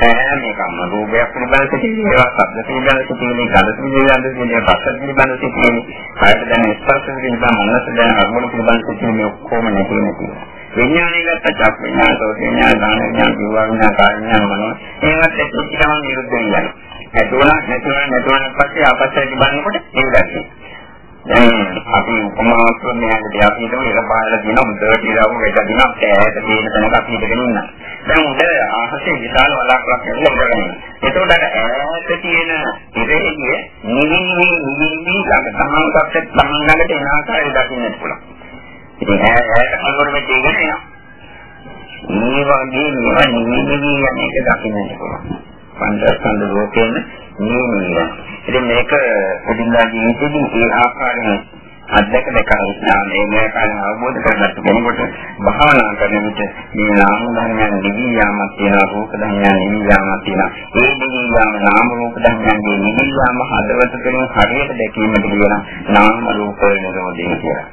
හැම එකම රූපයක් පිළිබඳ සිටින ඒවා ශබ්ද පිළිබඳ සිටින ගඳ පිළිබඳ සිටින රස පිළිබඳ සිටින කායද දැන ස්පර්ශ පිළිබඳ මනස දැන අරමුණු පිළිබඳ සිටින ඔක්කොම නැති නැති විඥානය ගත්ත චක් විඥාන සෝත විඥාන දාන විඥාන ජීව විඥාන කාය විඥාන මනෝ ඒවත් එක්ක තමයි නිරුද්ධ වෙන්නේ. ඇතුණක් නැතුණ නැතුණ පස්සේ ආපස්සට බලනකොට ඒක දැක්කේ. දැන් අපි උපමාවක් මෙයාට දෙයක් හිතමු ඒක පාරලා දින හොඳට ඉරවු වෙද දින ඈත තියෙන තැනක අපි හිටගෙන ඉන්න. දැන් උඩ ආහසේ විශාල වලක්වක් එල්ලගෙන ඉන්න. එතකොට ඈත තියෙන ඉරෙහිය නිවිවි නිවිවි ළඟ තමන්කට තමන් ළඟට එන ආකාරය දකින්නට පුළුවන්. ඉතින් ඈත කලවර වෙ දෙගෙන එනවා. මේ වගේ මේවා නිවිවි යන එක දකින්නට පුළුවන්. පංචස්කන්ධ ලෝකයෙන් නිවිවි යන ඉතින් මේක එදිනදා ජීවිතේදී ඒ ආකාරයෙන් අධ්‍යක්ෂ දෙකම මේ කාරණා අවබෝධ කරගත්ත කෙනෙකුට භාවනා කරන විට මේ නාම ධර්මයන් නිවි යාමක් තියෙනවා රූප ධර්මයන් නිවි යාමක් තියෙනවා ඒ නිවි යාම නාම රූප ධර්මයන්ගේ නිවි යාම හදවත තුළින් හරියට දැකීමට කියන නාම රූප නිරෝධය කියලා.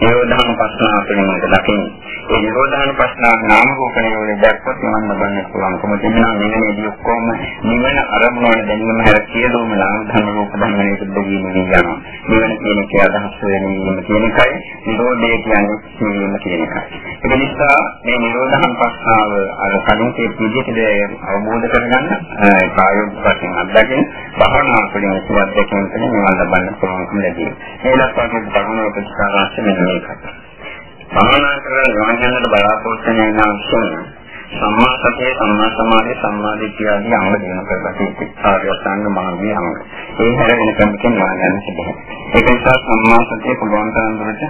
නිරෝධාන පස්නාව තුළින් දකින්න. ඒ නිරෝධාන පස්නාව නාම රූප නිරෝධය දැක්කොත් මම බලන්න පුළුවන්කම තියෙනවා මෙන්නේදී ඔක්කොම නිවන අරමුණ වල දැනීම හැර සියලුම නාම ධර්ම රූප ධර්ම නිරුද්ධ වීම යනවා. නිවන කියන එක අදහස් වෙනීම කියන එකයි නිරෝධය කියන්නේ නිවීම කියන එකයි. ඒක නිසා මේ නිරෝධාන පස්නාව අර කලින් කියපු විදිහට අවබෝධ කරගන්න කායෝප වශයෙන් අත්දැකීම් භාවනා වලින් සුවත් දෙකෙන් තමයි නිවන් ලබන්න පුළුවන්කම ලැබෙන්නේ. මේ ලක්ෂණ ධර්ම ප්‍රතිස්ථාපන වෙන මේකට. භාවනා කරන ගමනකට බලාපොරොත්තු වෙන අවශ්‍යම සම්මා සතිය සම්මා සමාධිය සම්මා දිට්ඨිය ආදී අංග දිනු කරගත යුතුයි. ආර්ය අෂ්ටාංග මාර්ගයේ අංග. ඒ හැර වෙන කම්කෙන් වාගන්න සිදුවේ. ඒක නිසා සම්මා සතිය පුළුවන් තරම් දුරට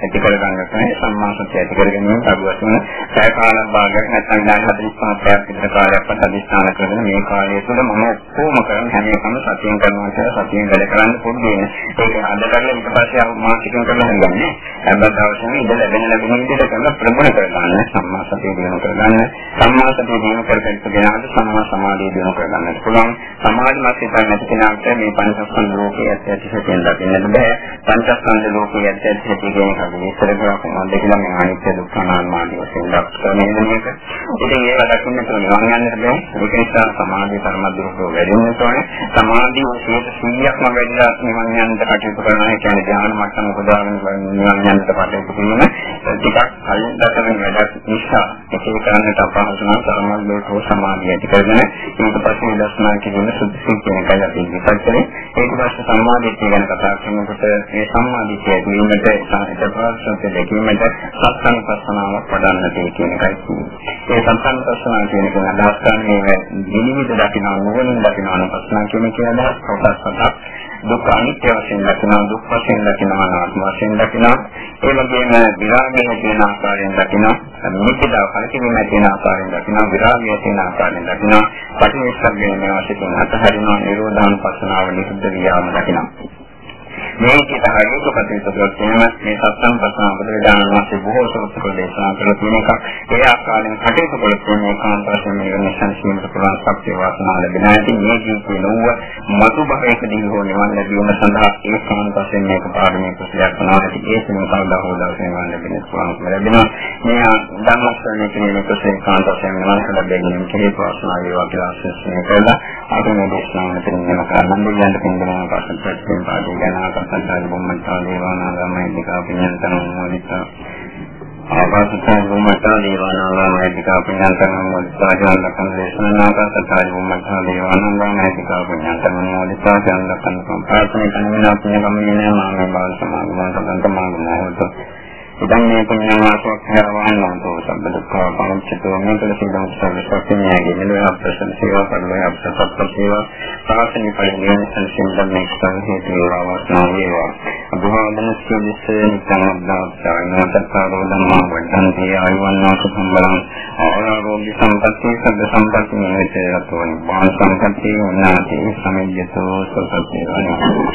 ඇති කර ගන්න තමයි සම්මා සතිය ඇති කර ගැනීම අදුවසන සය කාලක් භාගයක් නැත්නම් විනාඩි 45ක් විතර කාලයක් වත් අධිෂ්ඨාන කරගෙන මේ කාලය තුළ මම ඔක්කොම කරන හැම එකම සතියෙන් කරනවා කියලා සතියෙන් වැඩ කරන්න පුරුදු වෙන. ඒක අද කරලා ඊට පස්සේ මාසිකව කරලා හරියන්නේ. හැබැයි දවසම ඉඳ ලැබෙන ලැබෙන විදිහට කරලා ප්‍රගුණ කරගන්න සම්මා සතිය දිනු කරගන්න සම්මා සතිය දිනු කරගන්න කෙනාට සම්මා සමාධිය දිනු කරගන්නට පුළුවන්. සමාධිමත් සිතක් නැති කෙනාට මේ පංචස්කන්ධ ලෝකයේ ඇත්ත ඇති සත්‍යයෙන් දකින්නට බෑ. පංචස්කන්ධ ලෝකයේ ඇත්ත ඇති සත්‍ය කියන එක විස්තර කරලා කොහොමද කියලා මම අනිත්‍ය දුක්ඛ අනාත්ම ආදී වශයෙන් දක්වන්නේ මේක. ඉතින් ඒව දකින්න තුන නිවන් යන්නට බෑ. ඒක නිසා සමාධිය ධර්මද්‍රෝහ වැඩි වෙන්න ඕනේ. සමාධිය 100%ක්ම වැඩිලා නිවන් යන්නට කටයුතු කරනවා. ඒ කියන්නේ ධ්‍යාන මට්ටම උදාගෙන නිවන් යන්නට කටයුතු කිරීම ටිකක් කලින් දක්වන වැඩක් නිසා ඒක කරන්නට අපහසු නම් ධර්මද්‍රෝහ සමාධිය ඇති කරගෙන ඊට පස්සේ දර්ශනා කිරීම සුදුසු කියන එකයි අපි ඉස්සර කරේ. ඒක පස්සේ සම්මාදිට්ඨිය ගැන කතා කරනකොට මේ සම්මාදිට්ඨිය ඇතිවීමට සාහිත්‍යපරාසන්ත දෙකීමට සත්සංපස්සනාවක් වඩන්නට කියන එකයි කියන්නේ. ඒ සත්සංපස්සනාව කියන එක අදහස් කරන්නේ විනිවිද දකින්න ඕනෙන් දකින්න ඕන ප්‍රශ්න කියන එක අදහස් කොටස් හතක් දුක් අනිත්‍ය වශයෙන් දකිනවා දුක් වශයෙන් දකිනවා අනාත්ම වශයෙන් දකිනවා ඒ වගේම විරාගයේ තියෙන ආකාරයෙන් දකිනවා නිත්‍යතාව කලකිරීම තියෙන ආකාරයෙන් දකිනවා විරාගයේ තියෙන ආකාරයෙන් දකිනවා පටිච්චසමුප්පාදයේ මේ වශයෙන් අතහරිනවා නිරෝධානුපස්සනාව නිරුද්ධ වියාම දකිනවා. මේ විදිහට හරියට කටයුතු කරොත් එහෙම මේ සත්සම් පසන බුදුරජාණන් වහන්සේ බොහෝ සූත්‍ර දේශනා කරලා තියෙන එකක්. ඒ ආකාරයෙන් කටයුතු කළොත් මේ කාන්තාවයෙන් මේ නිසංසීමට පුළුවන් ශක්තිය වාසනාව ලැබෙන ඇති මේ ජීවිතේ නොව මතු භවයකදී හෝ නිවන් ලැබීම සඳහා ඒ කාන්තාවයෙන් මේක පාරමී කුසලයක් කරනවා. ඒ සිනම කවදා හෝ දවසේ නිවන් ලැබෙන පුළුවන් ලැබෙනවා. මේ ධම්මස්වරණය කියන කුසල කාන්තාවයෙන් නිවන් ලැබෙන කෙනෙක් වාසනාව වේවා කියලා ආශිර්වාද කරලා ආගම දේශනාවට පිළිගන්න කරන්න දෙන්න පින්දරන පස්සට ප්‍රතිපදින පාඩු ගැන ආකාශත්තාන බුම්මත්තා දේවානාගාමයි දිකා පිඤ්ඤන්තන මොදිතා ආකාශත්තාන බුම්මත්තා දේවානාගාමයි දිකා පිඤ්ඤන්තන මොදිතා ජානකන් දේශනාකාශත්තාන බුම්මත්තා දේවානාගාමයි දිකා පිඤ්ඤන්තන මොදිතා ජානකන් සම්පාතනේ කණිනා පුණ්‍ය කම්මිනේ මාමේ බාල සමාගමන සම්පන්න මාගමෝත ඉතින් මේ පුණ්‍යවාසයක් හැරවන්නෝ සම්බ දුක්ඛ පංචතෝ මේකල සිද්ධාන් සම්පූර්ණයෙන්ගේ මෙලොව අප්‍රසන්න සේවා කරනවා. අපසත්පත් සේවා සාසනික පරිණියන සංසිඳන එක්ස්තන් හේතු වේවා වාසනාව වේවා. අභවදන සියදිස්සේ නිකම්දාචාරණතකාරෝ ධම්මා වඩන්ති ආයුවන්නා සුඛම්බලං ආරෝග්‍ය සම්පත්තිය සබ්බ සම්පත්තිය නිවිතේ රතෝනි වාන් සම්පත්තිය උන්නාති සමිජ්ජතෝ සසත් වේවා